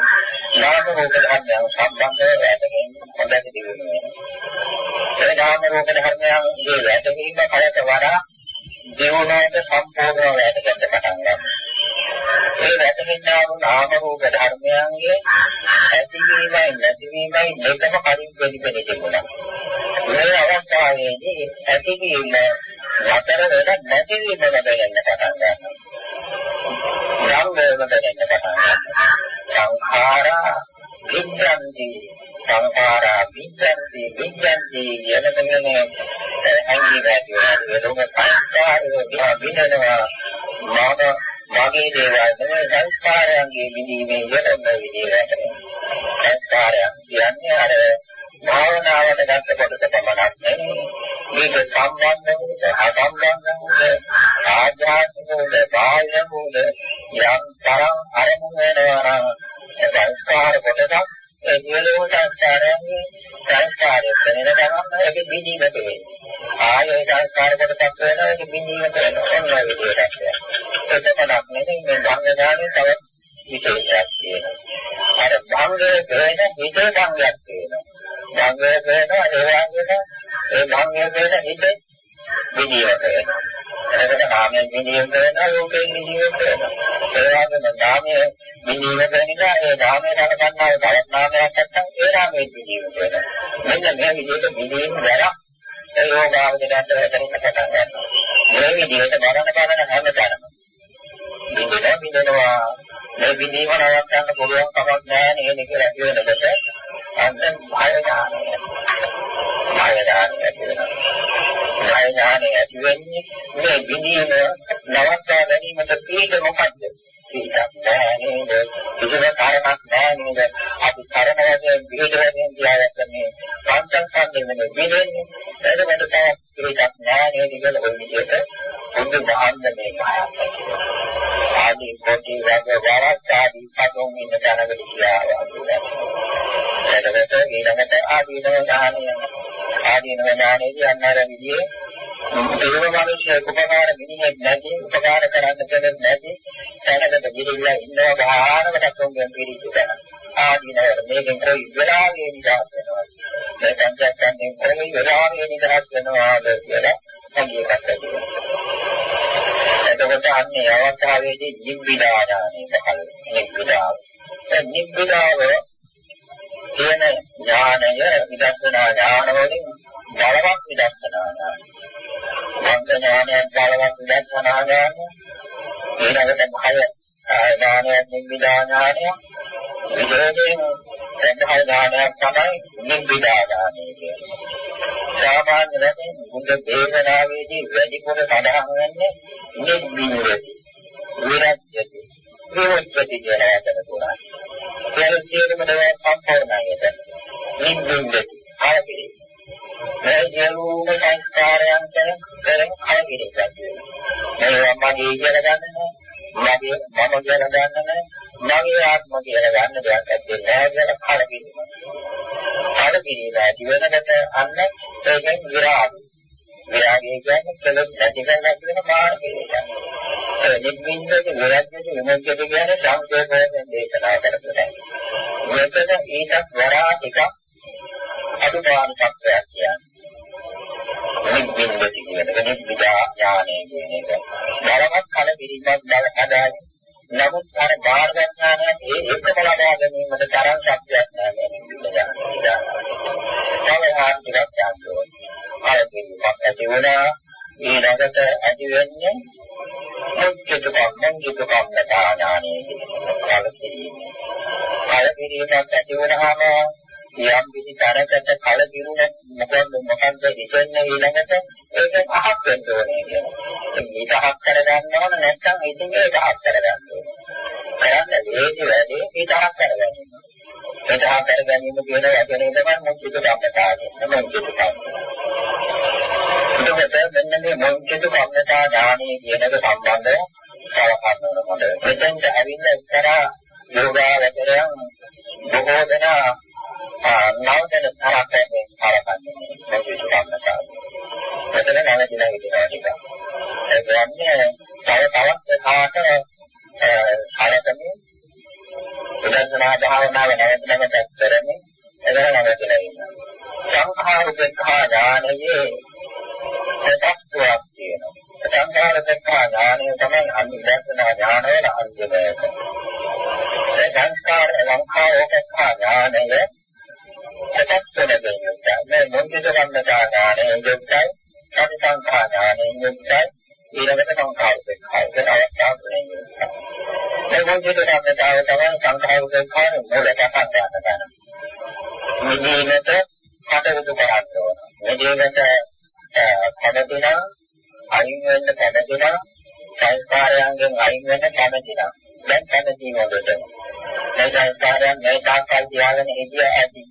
නාම රූප ධර්මයන් සම්බන්ධව වැටෙන හොඳට දිනු වෙනවා. ඒ නාම රූප ධර්මයන්ගේ වැටීම කයට වඩා දිනුවට සම්පූර්ණව වැටෙන්න පටන් ගන්නවා. ඒ වැටෙනා වූ නාම රූප ධර්මයන්ගේ ඇතිවීමයි නැතිවීමයි දෙකම කලින් පිළිපෙළ තිබුණා. මේ අවස්ථාවේදී ඇතිවීම නතර වෙලා නැතිවීම වැටෙන්න පටන් ගන්නවා. යම් වේවකට එන්න පටන් ගන්නවා. සංඛාරා විද්‍යන්ති සංඛාරා විද්‍යන්ති විද්‍යන්ති යනකනේ අංගී වැටි වෙනවා. සංඛාරය දිහා විඳිනවා. මාන මගේ දේවල් නෙවෙයි සංස්කාරයන්ගේ විදීමේ යෙදෙන විදිහට. සංස්කාරයන් කියන්නේ අර භාවනාවට ගන්න කොටස පමණක් නෙවෙයි. මේක සම්බන්ධ වූ අසම්බන්ධ වූ ආධ්‍යාත්මික වූ බාහිර වූ යම් තරම් අරමුණ වෙනවා නම් සංස්කාර කොටසක් ඒ නියලෝ සංස්කාරයන්ගේ සංස්කාරය වෙන ගමන් ඒක විදීම වෙන්නේ ආයේ සංස්කාර කොටසක් වෙනවා ඒක විදීම කරනවා ඔන්න ඔය විදිහට එතනක් නෙමෙයි මේ ධර්මඥානයේ තව විශේෂයක් තියෙනවා. අර භංගයේ වෙන හිතේ සංගයක් තියෙනවා. භංගයේ වෙන ඒ වගේම ඒ භංගයේ වෙන හිතේ විදියට වෙනවා. එතකොට නාමයෙන් විදියට වෙනවා ලෝකයෙන් විදියට වෙනවා. ඒ වගේම නාමයේ විදියට වෙනවා ඒ නාමයේ ගන්නවා තවත් නාමයක් නැත්නම් ඒ නාමයේ විදියට වෙනවා. මෙන්න මේ විදියට විදියෙන් වරක් ඒ යෝගාවදයට හැදෙන්න පටන් ගන්නවා. මේ විදියට බලන බලන හැමදාම බින්දෙන බින්දෙනවා මේ බින්දීම නවත්තන්න පුළුවන් කමක් නැහැ නේද කියලා කියනකොට අන්න භය ඥානය භය ඥානය ඇති වෙනවා. භය ඥානය ඇති වෙන්නේ මේ බින්දීම නවත්තා ගැනීමට පිට මොකද්ද? පිටක් නැහැ නේද කිසිම කාරණයක් නැහැ නේද අපි කරන වශයෙන් පිට වශයෙන් තියාගන්නේ පංචස්කන්ධෙ නෙමෙයි බින්දෙන්නේ එතකොට තවත් පිටක් නැහැ නේද කියලා ඔය විදිහට බුදු දහන්න මේ ආදී කොටි වගේ වරක් ආදී පදෝම් ඉන්න තැනකට කියාවා. එතකොට ඊළඟට ආදීනව ඥානය ආදීනව ඥානය කියන්නේ අර විදිහේ දෙවන මිනිස්සු උපකාර මිනිහෙක් නැති උපකාර කරන්න දෙයක් නැති තැනකට ගිහිල්ලා ඉන්නවා ගානකට කොංගෙන් පිළිච්ච ආදීනව මේකෙන් කොයි වෙලාවෙ නිදහස් වෙනවා. මේ සංකල්පයෙන් කොයි වෙලාවෙ නිදහස් වෙනවාද කියලා සංකේතයක් එතකොට අන්නේ අවස්ථාවේදී නිබ්බිදා ඥානෙ පහළ නිබ්බිදාව. නිබ්බිදාව කියන ඥානය විදර්ශනා ඥාන වලින් බලවත් විදර්ශනා ඥානය. මන්ද ඥානයක් බලවත් විදර්ශනා ඥානය. ඊළඟට භය ඥානයක් නිබ්බිදා ඥානය. විදේශයෙන් සම්භය ඥානයක් තමයි නිබ්බිදා ඥානය කියන්නේ. සාමාන්‍ය වශයෙන් බුද්ධ දේශනාවේදී වැඩිපුර සඳහන් වෙන්නේ නිබ්බිදති. විරජ්‍යති. විරජ්‍යති කියන වචන තුනයි. සියලු සියලුම දේවල් සම්පූර්ණයි එතන. නිබ්බින්දති. ආපිරි. මේ සියලුම සංස්කාරයන් කරන කරන ආපිරි කියන්නේ. මේවා මගේ කියලා ගන්න මගේ මම කියලා ගන්න මගේ ආත්ම කියලා ගන්න දෙයක් ඇත්තේ නැහැ කියලා කලකිරීම. කලකිරීම ඇති වෙනකොට අන්න ඒකෙන් විරාගය. විරාගය කියන්නේ කෙලෙස් නැති කරලා කියන මාර්ගය. නිබ්බින්දක විරජ්‍යක විමුක්තිය කියන්නේ සංකේතයෙන් දේශනා කරපු දෙයක්. මෙතන ඊටත් වඩා ටිකක් අදුපාන සත්‍යයක් කියන්නේ. නිබ්බින්දක කියන නිබ්බිදා ඥානය කියන එක. බලවත් කල පිළිබඳ බල අදාළ නමුත් අර බාහිර ඥානය ඒ එකම ලබා ගැනීමට තරම් ශක්තියක් නැහැ මේ නිබ්බිදා ඥානය. තව ආර්ථිකයක් යනවා. අර කිසිමක් ඇති වුණා ඊළඟට ඇති වෙන්නේ මුක්තිකම් මුක්තිකම් ඥානය කියන කලකිරීමක් ඇති වුණාම යම් කිසි තරකට කලකිරුණ මොකද මොකද්ද හිතන්නේ ඊළඟට ඒක අහක් වෙන්න ඕනේ කියනවා. මේක අහක් කරගන්න ඕන නැත්නම් ඉතින් ඒක අහක් කරගන්න ඕනේ. කරන්න වේදි වැඩි මේක අහක් කරගන්න. ඒක අහක් කරගැනීම කියන වචනේ තමයි මුක්තිකම් ඥානය. මුක්තිකම් එතකොට මෙන්න මේ මොන්චිත කම්මතා ඥානය කියනක සම්බන්ධව කලකන්න ඕනකොට මෙතෙන්ට ඇවිල්ලා එක්තරා යෝගාවචරයන් බොහෝ දෙනා නවතන තරයෙන් කලකන්නේ මොන්චිත කම්මතා. එතන නැවතිලා හිටිනවා ටික. ඒ කියන්නේ තව තවත් කාට කලකන්නේ විදර්ශනා භාවනාව නැවත නැවත කරන්නේ එතන නැවතිලා ඉන්නවා. සංඛාර උපේක්ඛා ඥානයේ සත්‍යයක් තියෙනවා. සංඛාර උපේක්ඛා ඥානය තමයි අනිදර්ශනා ඥාන වල අන්තිමය. ඒ සංස්කාර සංඛාර උපේක්ඛා ඥානය සත්‍යයෙන් යුක්තයි. මේ මොන්දිත සම්මතා ඥානයෙන් යුක්තයි. සති සංඛාර ඥානයෙන් යුක්තයි. ඊළඟට සංඛාර උපේක්ඛා කියන අවස්ථාවෙන් යුක්තයි. මේ මොන්දිත සම්මතාව තමයි සංඛාර උපේක්ඛාන මූලක හදාගන්න ගන්න. මෙන්නට කටයුතු කරන්න ඕන. මෙදිනට කැමතිනම් අයින් වෙන්න කැමතිනම් සංස්කාරයන්ගෙන් අයින් වෙන්න කැමතිනම් දැන් කැමති මොකද? මේ සංස්කාරයන් මේ තාක්කල් තියාගෙන හිටිය ඇති.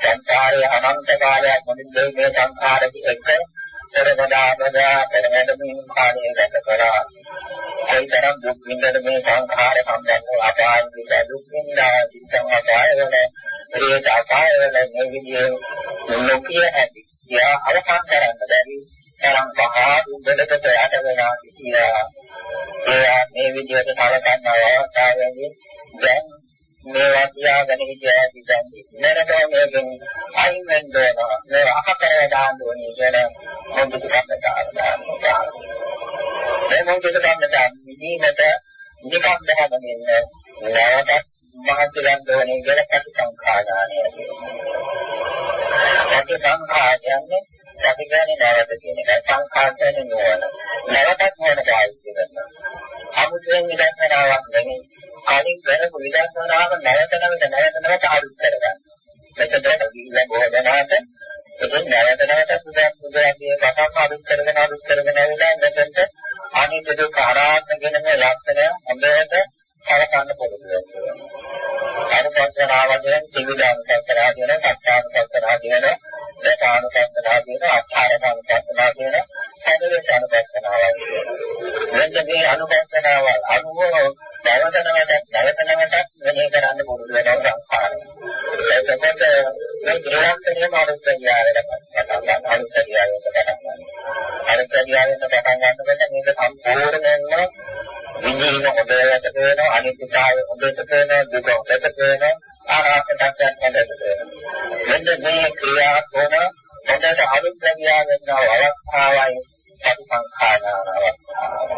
සංස්කාරයේ අනන්ත කාලයක් මොකද මේ සංස්කාරෙක එක පෙරමදාමදා පෙරමදමින් කාලය ගත කරා. ඒතරම් දුක් විඳින මේ සංස්කාර සම්බන්ධව අපායන් විඳ දුක් විඳා සිතම අපායවල ප්‍රේත අපායවල මේ විදිහේ නොකිය ඇති. යා අවසන් කරන්න බැරි තරම් පහා උඹලකට යට වෙලා සිටියා. ඒ මේ විදිහට කලකන්න අවස්ථාවේදී දැන් මේවා කියාගෙන හිටියා කියන්නේ නේද මේකෙන් අයින් වෙන්න ඕන. මේ අහකරේ දාන්න ඕනේ කියලා මොකද කරන්න මේ මොකද කරන්න නිදීමට නිකම් බහගෙන නැවතත් මහත් ගන්න ඕනේ කියලා ප්‍රතිසංඛාදානය කියනවා. ප්‍රතිසංඛාදයන්නේ ප්‍රතිගානේ නැවත කියන එක සංඛාතන නෝන. නැවතත් මොන කායිද කරනවා. අමුතුවෙන් විදර්ශනාවක් නෙමෙයි. කලින් කරපු විදර්ශනාව නැවත නැවත නැවත නැවත අලුත් කරගන්න. මෙතන ගිහිල්ලා බෝධනාත එතෙන් නැවත නැවත පුදා පුදාගේ පටන් අලුත් කරගෙන අලුත් කරගෙන ආවිලා මෙතනට අනිත් දුක ආරාධන කියන මේ ලක්ෂණය හොඳට කලකන්න පුළුවන්. අනුපස්සනාවදෙන් ත්‍රිවිධානුපස්සනාව කියන සත්‍යානුපස්සනාව කියන දසානුපස්සනාව කියන අට්ඨාරකානුපස්සනාව කියන හැදෙලේ අනුපස්සනාව මෙන්න මේ අනුපස්සනාව අනුව දවසනකට දවසනකට මෙහෙ කරන්න පුරුදු වෙනවා සංස්කාරය. එතකොට මේ ක්‍රියාක්ෂණයම අනුත්‍යාවයට පටන් ගන්න අනුත්‍යාවයට පටන් ගන්න. අනුත්‍යාවයට පටන් ගන්නකොට මේක සම්පූර්ණයෙන්ම විඳින හොඳට පේනවා අනිත්‍යතාවය හොඳට පේනවා දුක හොඳට පේනවා ආරාපණයක් හොඳට පේනවා මෙන්න මේ ක්‍රියා කොන හොඳට අනුත්‍යාව වෙනව අවස්ථාවයි පරිසංඛානාන අවස්ථාව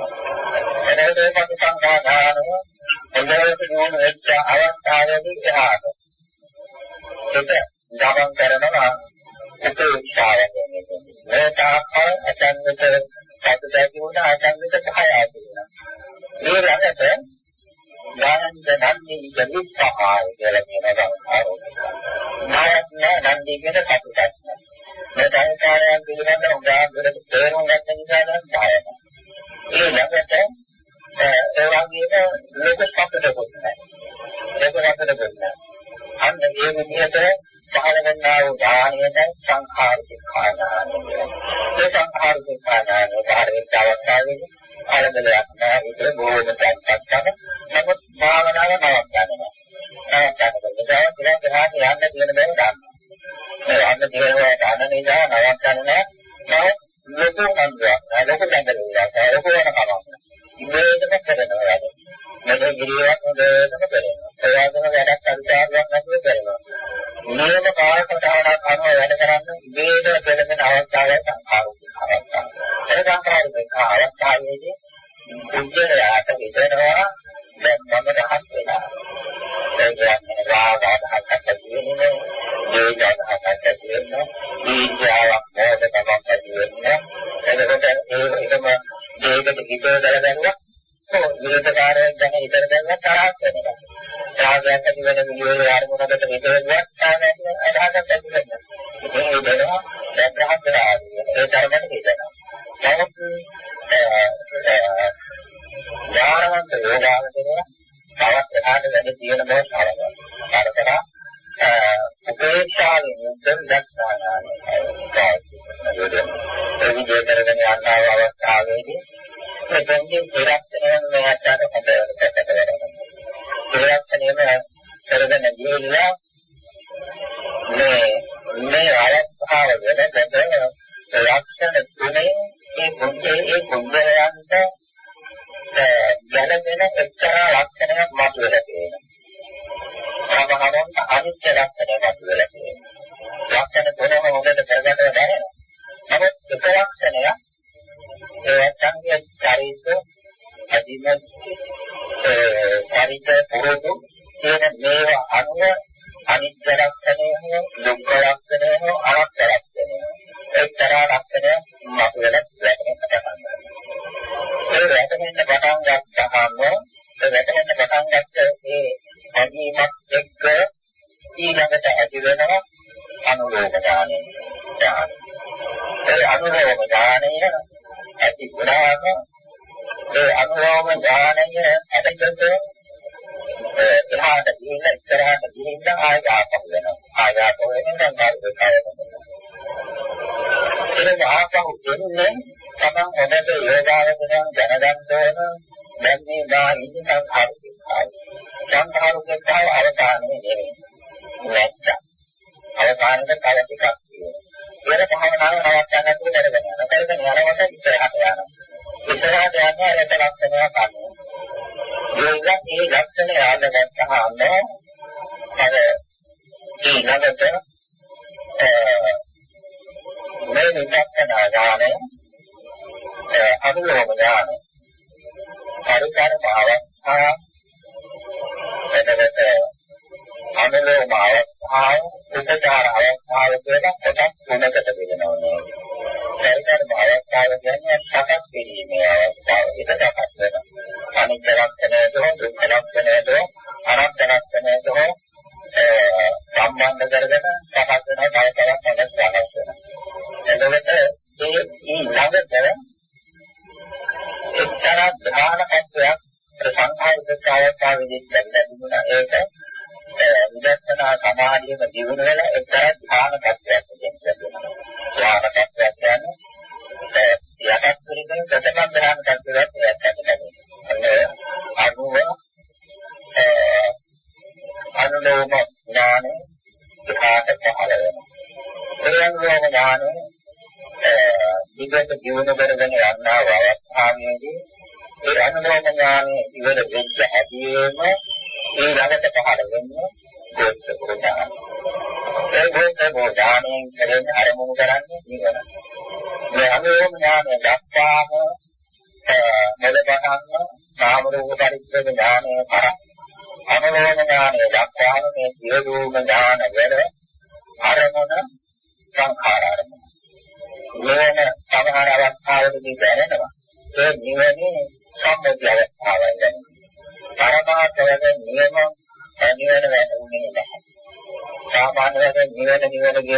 එතකොට පරිසංඛානාන හොඳට නෝන වෙච්ච අවස්ථාවේදී එහාට ඒක ගමන් කරනවා උපේක්ෂාවෙන් මේ තාක්කල් අචන්විත සතුටයි වුණා අචන්විත කහයයි වුණා මේ ළඟට ඥානන්ද නන්දි ජනිස්සහාය කියලා කියන සංස්කාරය. ඥානන්ද නන්දි කියන කපුටක්. මේ සංස්කාරයන් පිළිබඳ උදාහරණයක් තේරුම් ගන්න නිසා නම් බයයි. මේ ළඟට ඒ වගේම ලෝක කපුටකුත් නැහැ. ලෝක කපුටකුත් නැහැ. අන්න ඒ විදිහට පහළ ගන්නා වූ ඥානයට සංඛාර විඛානාන. ඒ සංඛාර විඛානාන කාර්යයක් අවස්ථාවේදී කලබලයක් නැහැ විතර බොහොම තත්ත්වයක් නමුත් භාවනාව නවත්තන්නේ නැහැ නවත්තන්නකොට ඒක ගහට යන්න තියෙන බව ගන්න මේ යන්න තියෙන බව ගන්න නිසා නවත්තන්නේ නැහැ ලොකු මන්දයක් ලොකු දැඟලුවක් ලොකු වෙන කමක් මේකම කරනවා වැඩ මේක ගිරියක් හොඳටම කරනවා ඒ වගේම වැඩක් අනිවාර්යයක් නැතුව කරනවා මේක කාලසටහනක් අනුව වැඩ කරන්න මේක පෙළෙන අවස්ථාවක් සංඛාරුක අවස්ථාවක් ඒ සංඛාරුක අවස්ථාවේදී කුජලයාට හිතෙනවා දැන් මම රහත් වෙනවා ඒ කියන්නේ රාගාදහකට කියන්නේ දේජාදහකට කියන්නේ දීජාවක් මොකටද කියන්නේ එතකොට ඒ එකම දෙයකට හිතේ දරගන්නවා විරතකාරයෙන් ගැන හිතර දැම්මත් තරහක් වෙනවා. රාගයක් ඇති වෙන විදිහේ ආරමුණකට හිතෙන්නේ නැහැ අදහසක් ඇති වෙනවා. ඒ වෙනවා දැක්කහත් රාගය. ඒ තරමට හිතනවා. නමුත් ඥානවන්ත යෝගාවචරය තවත් එහාට වැඩ තියෙන බව සාරවත්. කාරකන උපේක්ෂාවෙන් යුක්තව දක්වානානේ. ඒ විදිහට කරගෙන යන අවස්ථාවේදී ප්‍රපංචයෙන් ප්‍රයත්නයෙන් මෙයාට හොඳට කරගන්න. ප්‍රයත්නයෙන් කරගෙන ගියලා මේ මේ අවස්ථාව වෙනකොට ලක්ෂණ තුනේ මේ බුද්ධේ ඒ බුද්ධයන්ට ගැළපෙන එක්තරා ලක්ෂණයක් මතුවලා තියෙනවා. සමහරවිට අනිත්‍ය ලක්ෂණයක් මතුවලා තියෙනවා. ලක්ෂණ තුනම හොඳට කරගන්න බැහැ. නමුත් එක ලක්ෂණයක් ඒ සංකේත චරිත අදිමත් චරිත පුරුදු කියන මේවා අනුව අනිත්‍ය ලක්ෂණය හෝ දුක්ඛ ලක්ෂණය හෝ අනාත්ම ලක්ෂණය එක්තරා ලක්ෂණය මතුවලා වැටෙන්න පටන් ගන්නවා ඒ වැටෙන්න පටන් ගත්තාම ඒ වැටෙන්න පටන් ගත්ත ඒ අදීමත් එක්ක ඊළඟට ඇති වෙනවා අනුලෝම ඥානය ඒ අනුලෝම ඥානය ඇති වුණාම ඒ අනුලෝම ඥානය ඇතිවෙද්ද එහාට ගිහින් ඉස්සරහට ගිහින් ආයෙත් ආපහු වෙනවා. ආයෙත් ආපහු වෙනවා නම් කාර්යය කරනවා. ඒක ආපහු දෙන්නේ තමන් හොඳට යෝගාවචරයන් දැනගන්න ඕන දැන් මේ දා ඉන්න සංඛාරිකයි. සංඛාරිකතාව අවසානයේ නෙවෙයි. නැත්තම් අවසානයේ තව ටිකක් තියෙනවා. ඒක භාවනාව නවත්තන්න නැතුව කරගෙන යනවා. කරගෙන යනකොට ඉස්සරහට යනවා. ඉස්සරහට යනවා ඒක ලක්ෂණයක් අනුව. මේක මේ ලක්ෂණය ආදගත්තාම අර ඊළඟට මේ විපස්සනා ඥානය අනුලෝම ඥානය පරිකාරම අවස්ථා එතකොට අනුලෝම අවස්ථාව උපචාර අවස්ථාව කියලා කොටස්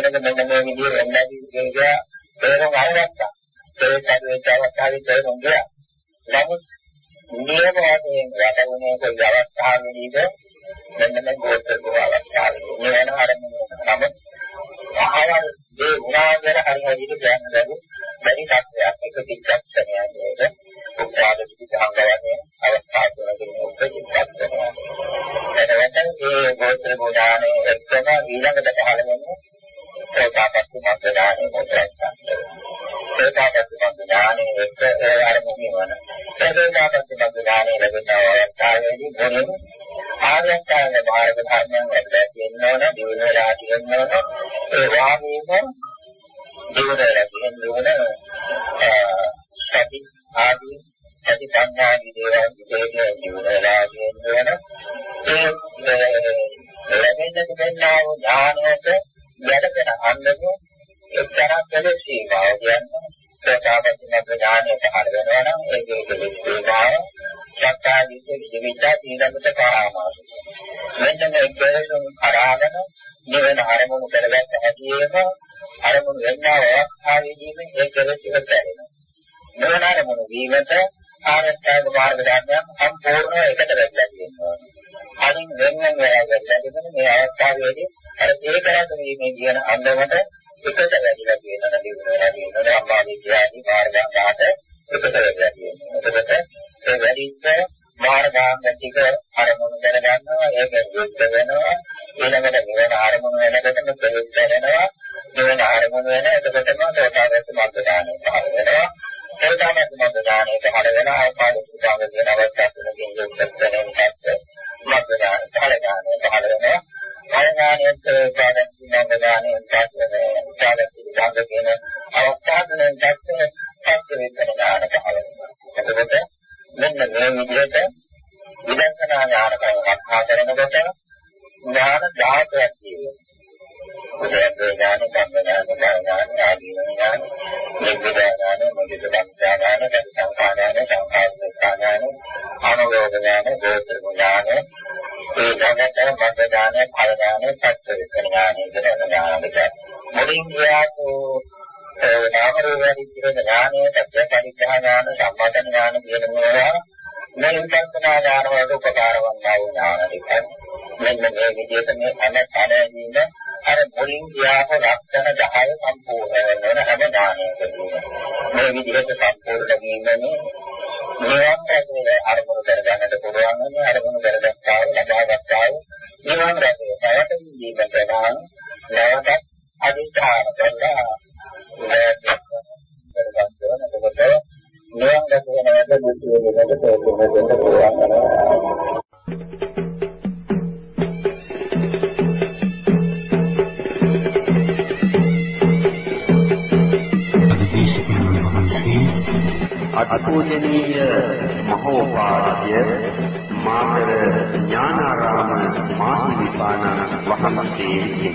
නිවන කියනක මෙන්න මේ විදිහේ වෙන්නදී කියනවා තේරුම් අරගත්තා. ඒ පරිවර්තන අවස්ථාවේ තේරුම් ගියා. නමුත් නියම වශයෙන් වැටුනේ කොයි අවස්ථාවෙදීද මෙන්න මේ ගෝත්‍ර අවස්ථාවේ නිවන ආරම්භ නම ආවල් මේ ගුණාංගන හරියට කියන්න බැරි බැරි තත්ත්වයක් එක පිටක්ෂණයක උපාදිත සංගවන්නේ අවස්ථාවකදී උපදින්නක් එතකොට මේ ගෝත්‍ර ගුණානේ එක්කම ඊළඟට පහළ වෙන්නේ ඒකාපත්ති මන්දනානේ මොකක්ද ඒකාපත්ති මන්දනානේ එක්ක ඒ ආරම්භ වෙනවා ඒකාපත්ති මන්දනානේ ලැබෙන අවස්ථාවේදී මොනවාද ආර්යකාරක මාර්ග ධර්මයන් වැඩලා තියෙනවන දිනවලා තියෙනවන ඒ වාගේම දිනවලා තියෙනවන ඒකරක වීමේ කියන අන්දමට විදර්ශනා ඥාන කතා කරනකොට ඥාන 10ක් තියෙනවා. උදේට ඥාන, කම්ම ඥාන, ඥාන, ආදී ඥාන, නිබ්බිදා ඥාන, මොදිත සංඥාන, සංඛා ඥාන, සංඛා ඥාන, අනුලෝක ඥාන, ගෝත්‍ර ඥාන, ඒ ඥානත මද්ද ඥාන, ඵල ඥාන, සත්‍ය විඥාන කියන ඥාන දෙක. මුලින් කියපු නාම රූප විදිහට ඥානය, සත්‍ය පරිඥා ඥාන, සම්මාදන් ඥාන කියන මේවා මේ විපස්සනා ඥාන වලට උපකාර වන්නා වූ ඥාන දෙක. මෙන්න මේ විදිහට මේ අන කණදීන අර මුලින් කියපු ලක්ෂණ 10 සම්පූර්ණ වෙන හැම ඥානයකදීම මේ විදිහට සම්පූර්ණ වීමනේ මේවත් ඇතුලේ අරමුණු කරගන්නට පුළුවන් වෙන අරමුණු කරගත්තා වූ ලබාගත්තා වූ නිවන් රැකේ නැවත ජීවිත ගමන නැවත අධිෂ්ඨාන කරලා කරගන්න එතකොට නිවන් දැකගෙන වැඩ මුතු වෙනකොට තෝරන්න අත්පූජනීය මහෝපාද්‍ය මාතර ඥානාරාම මාහිමිපාණන් වහන්සේ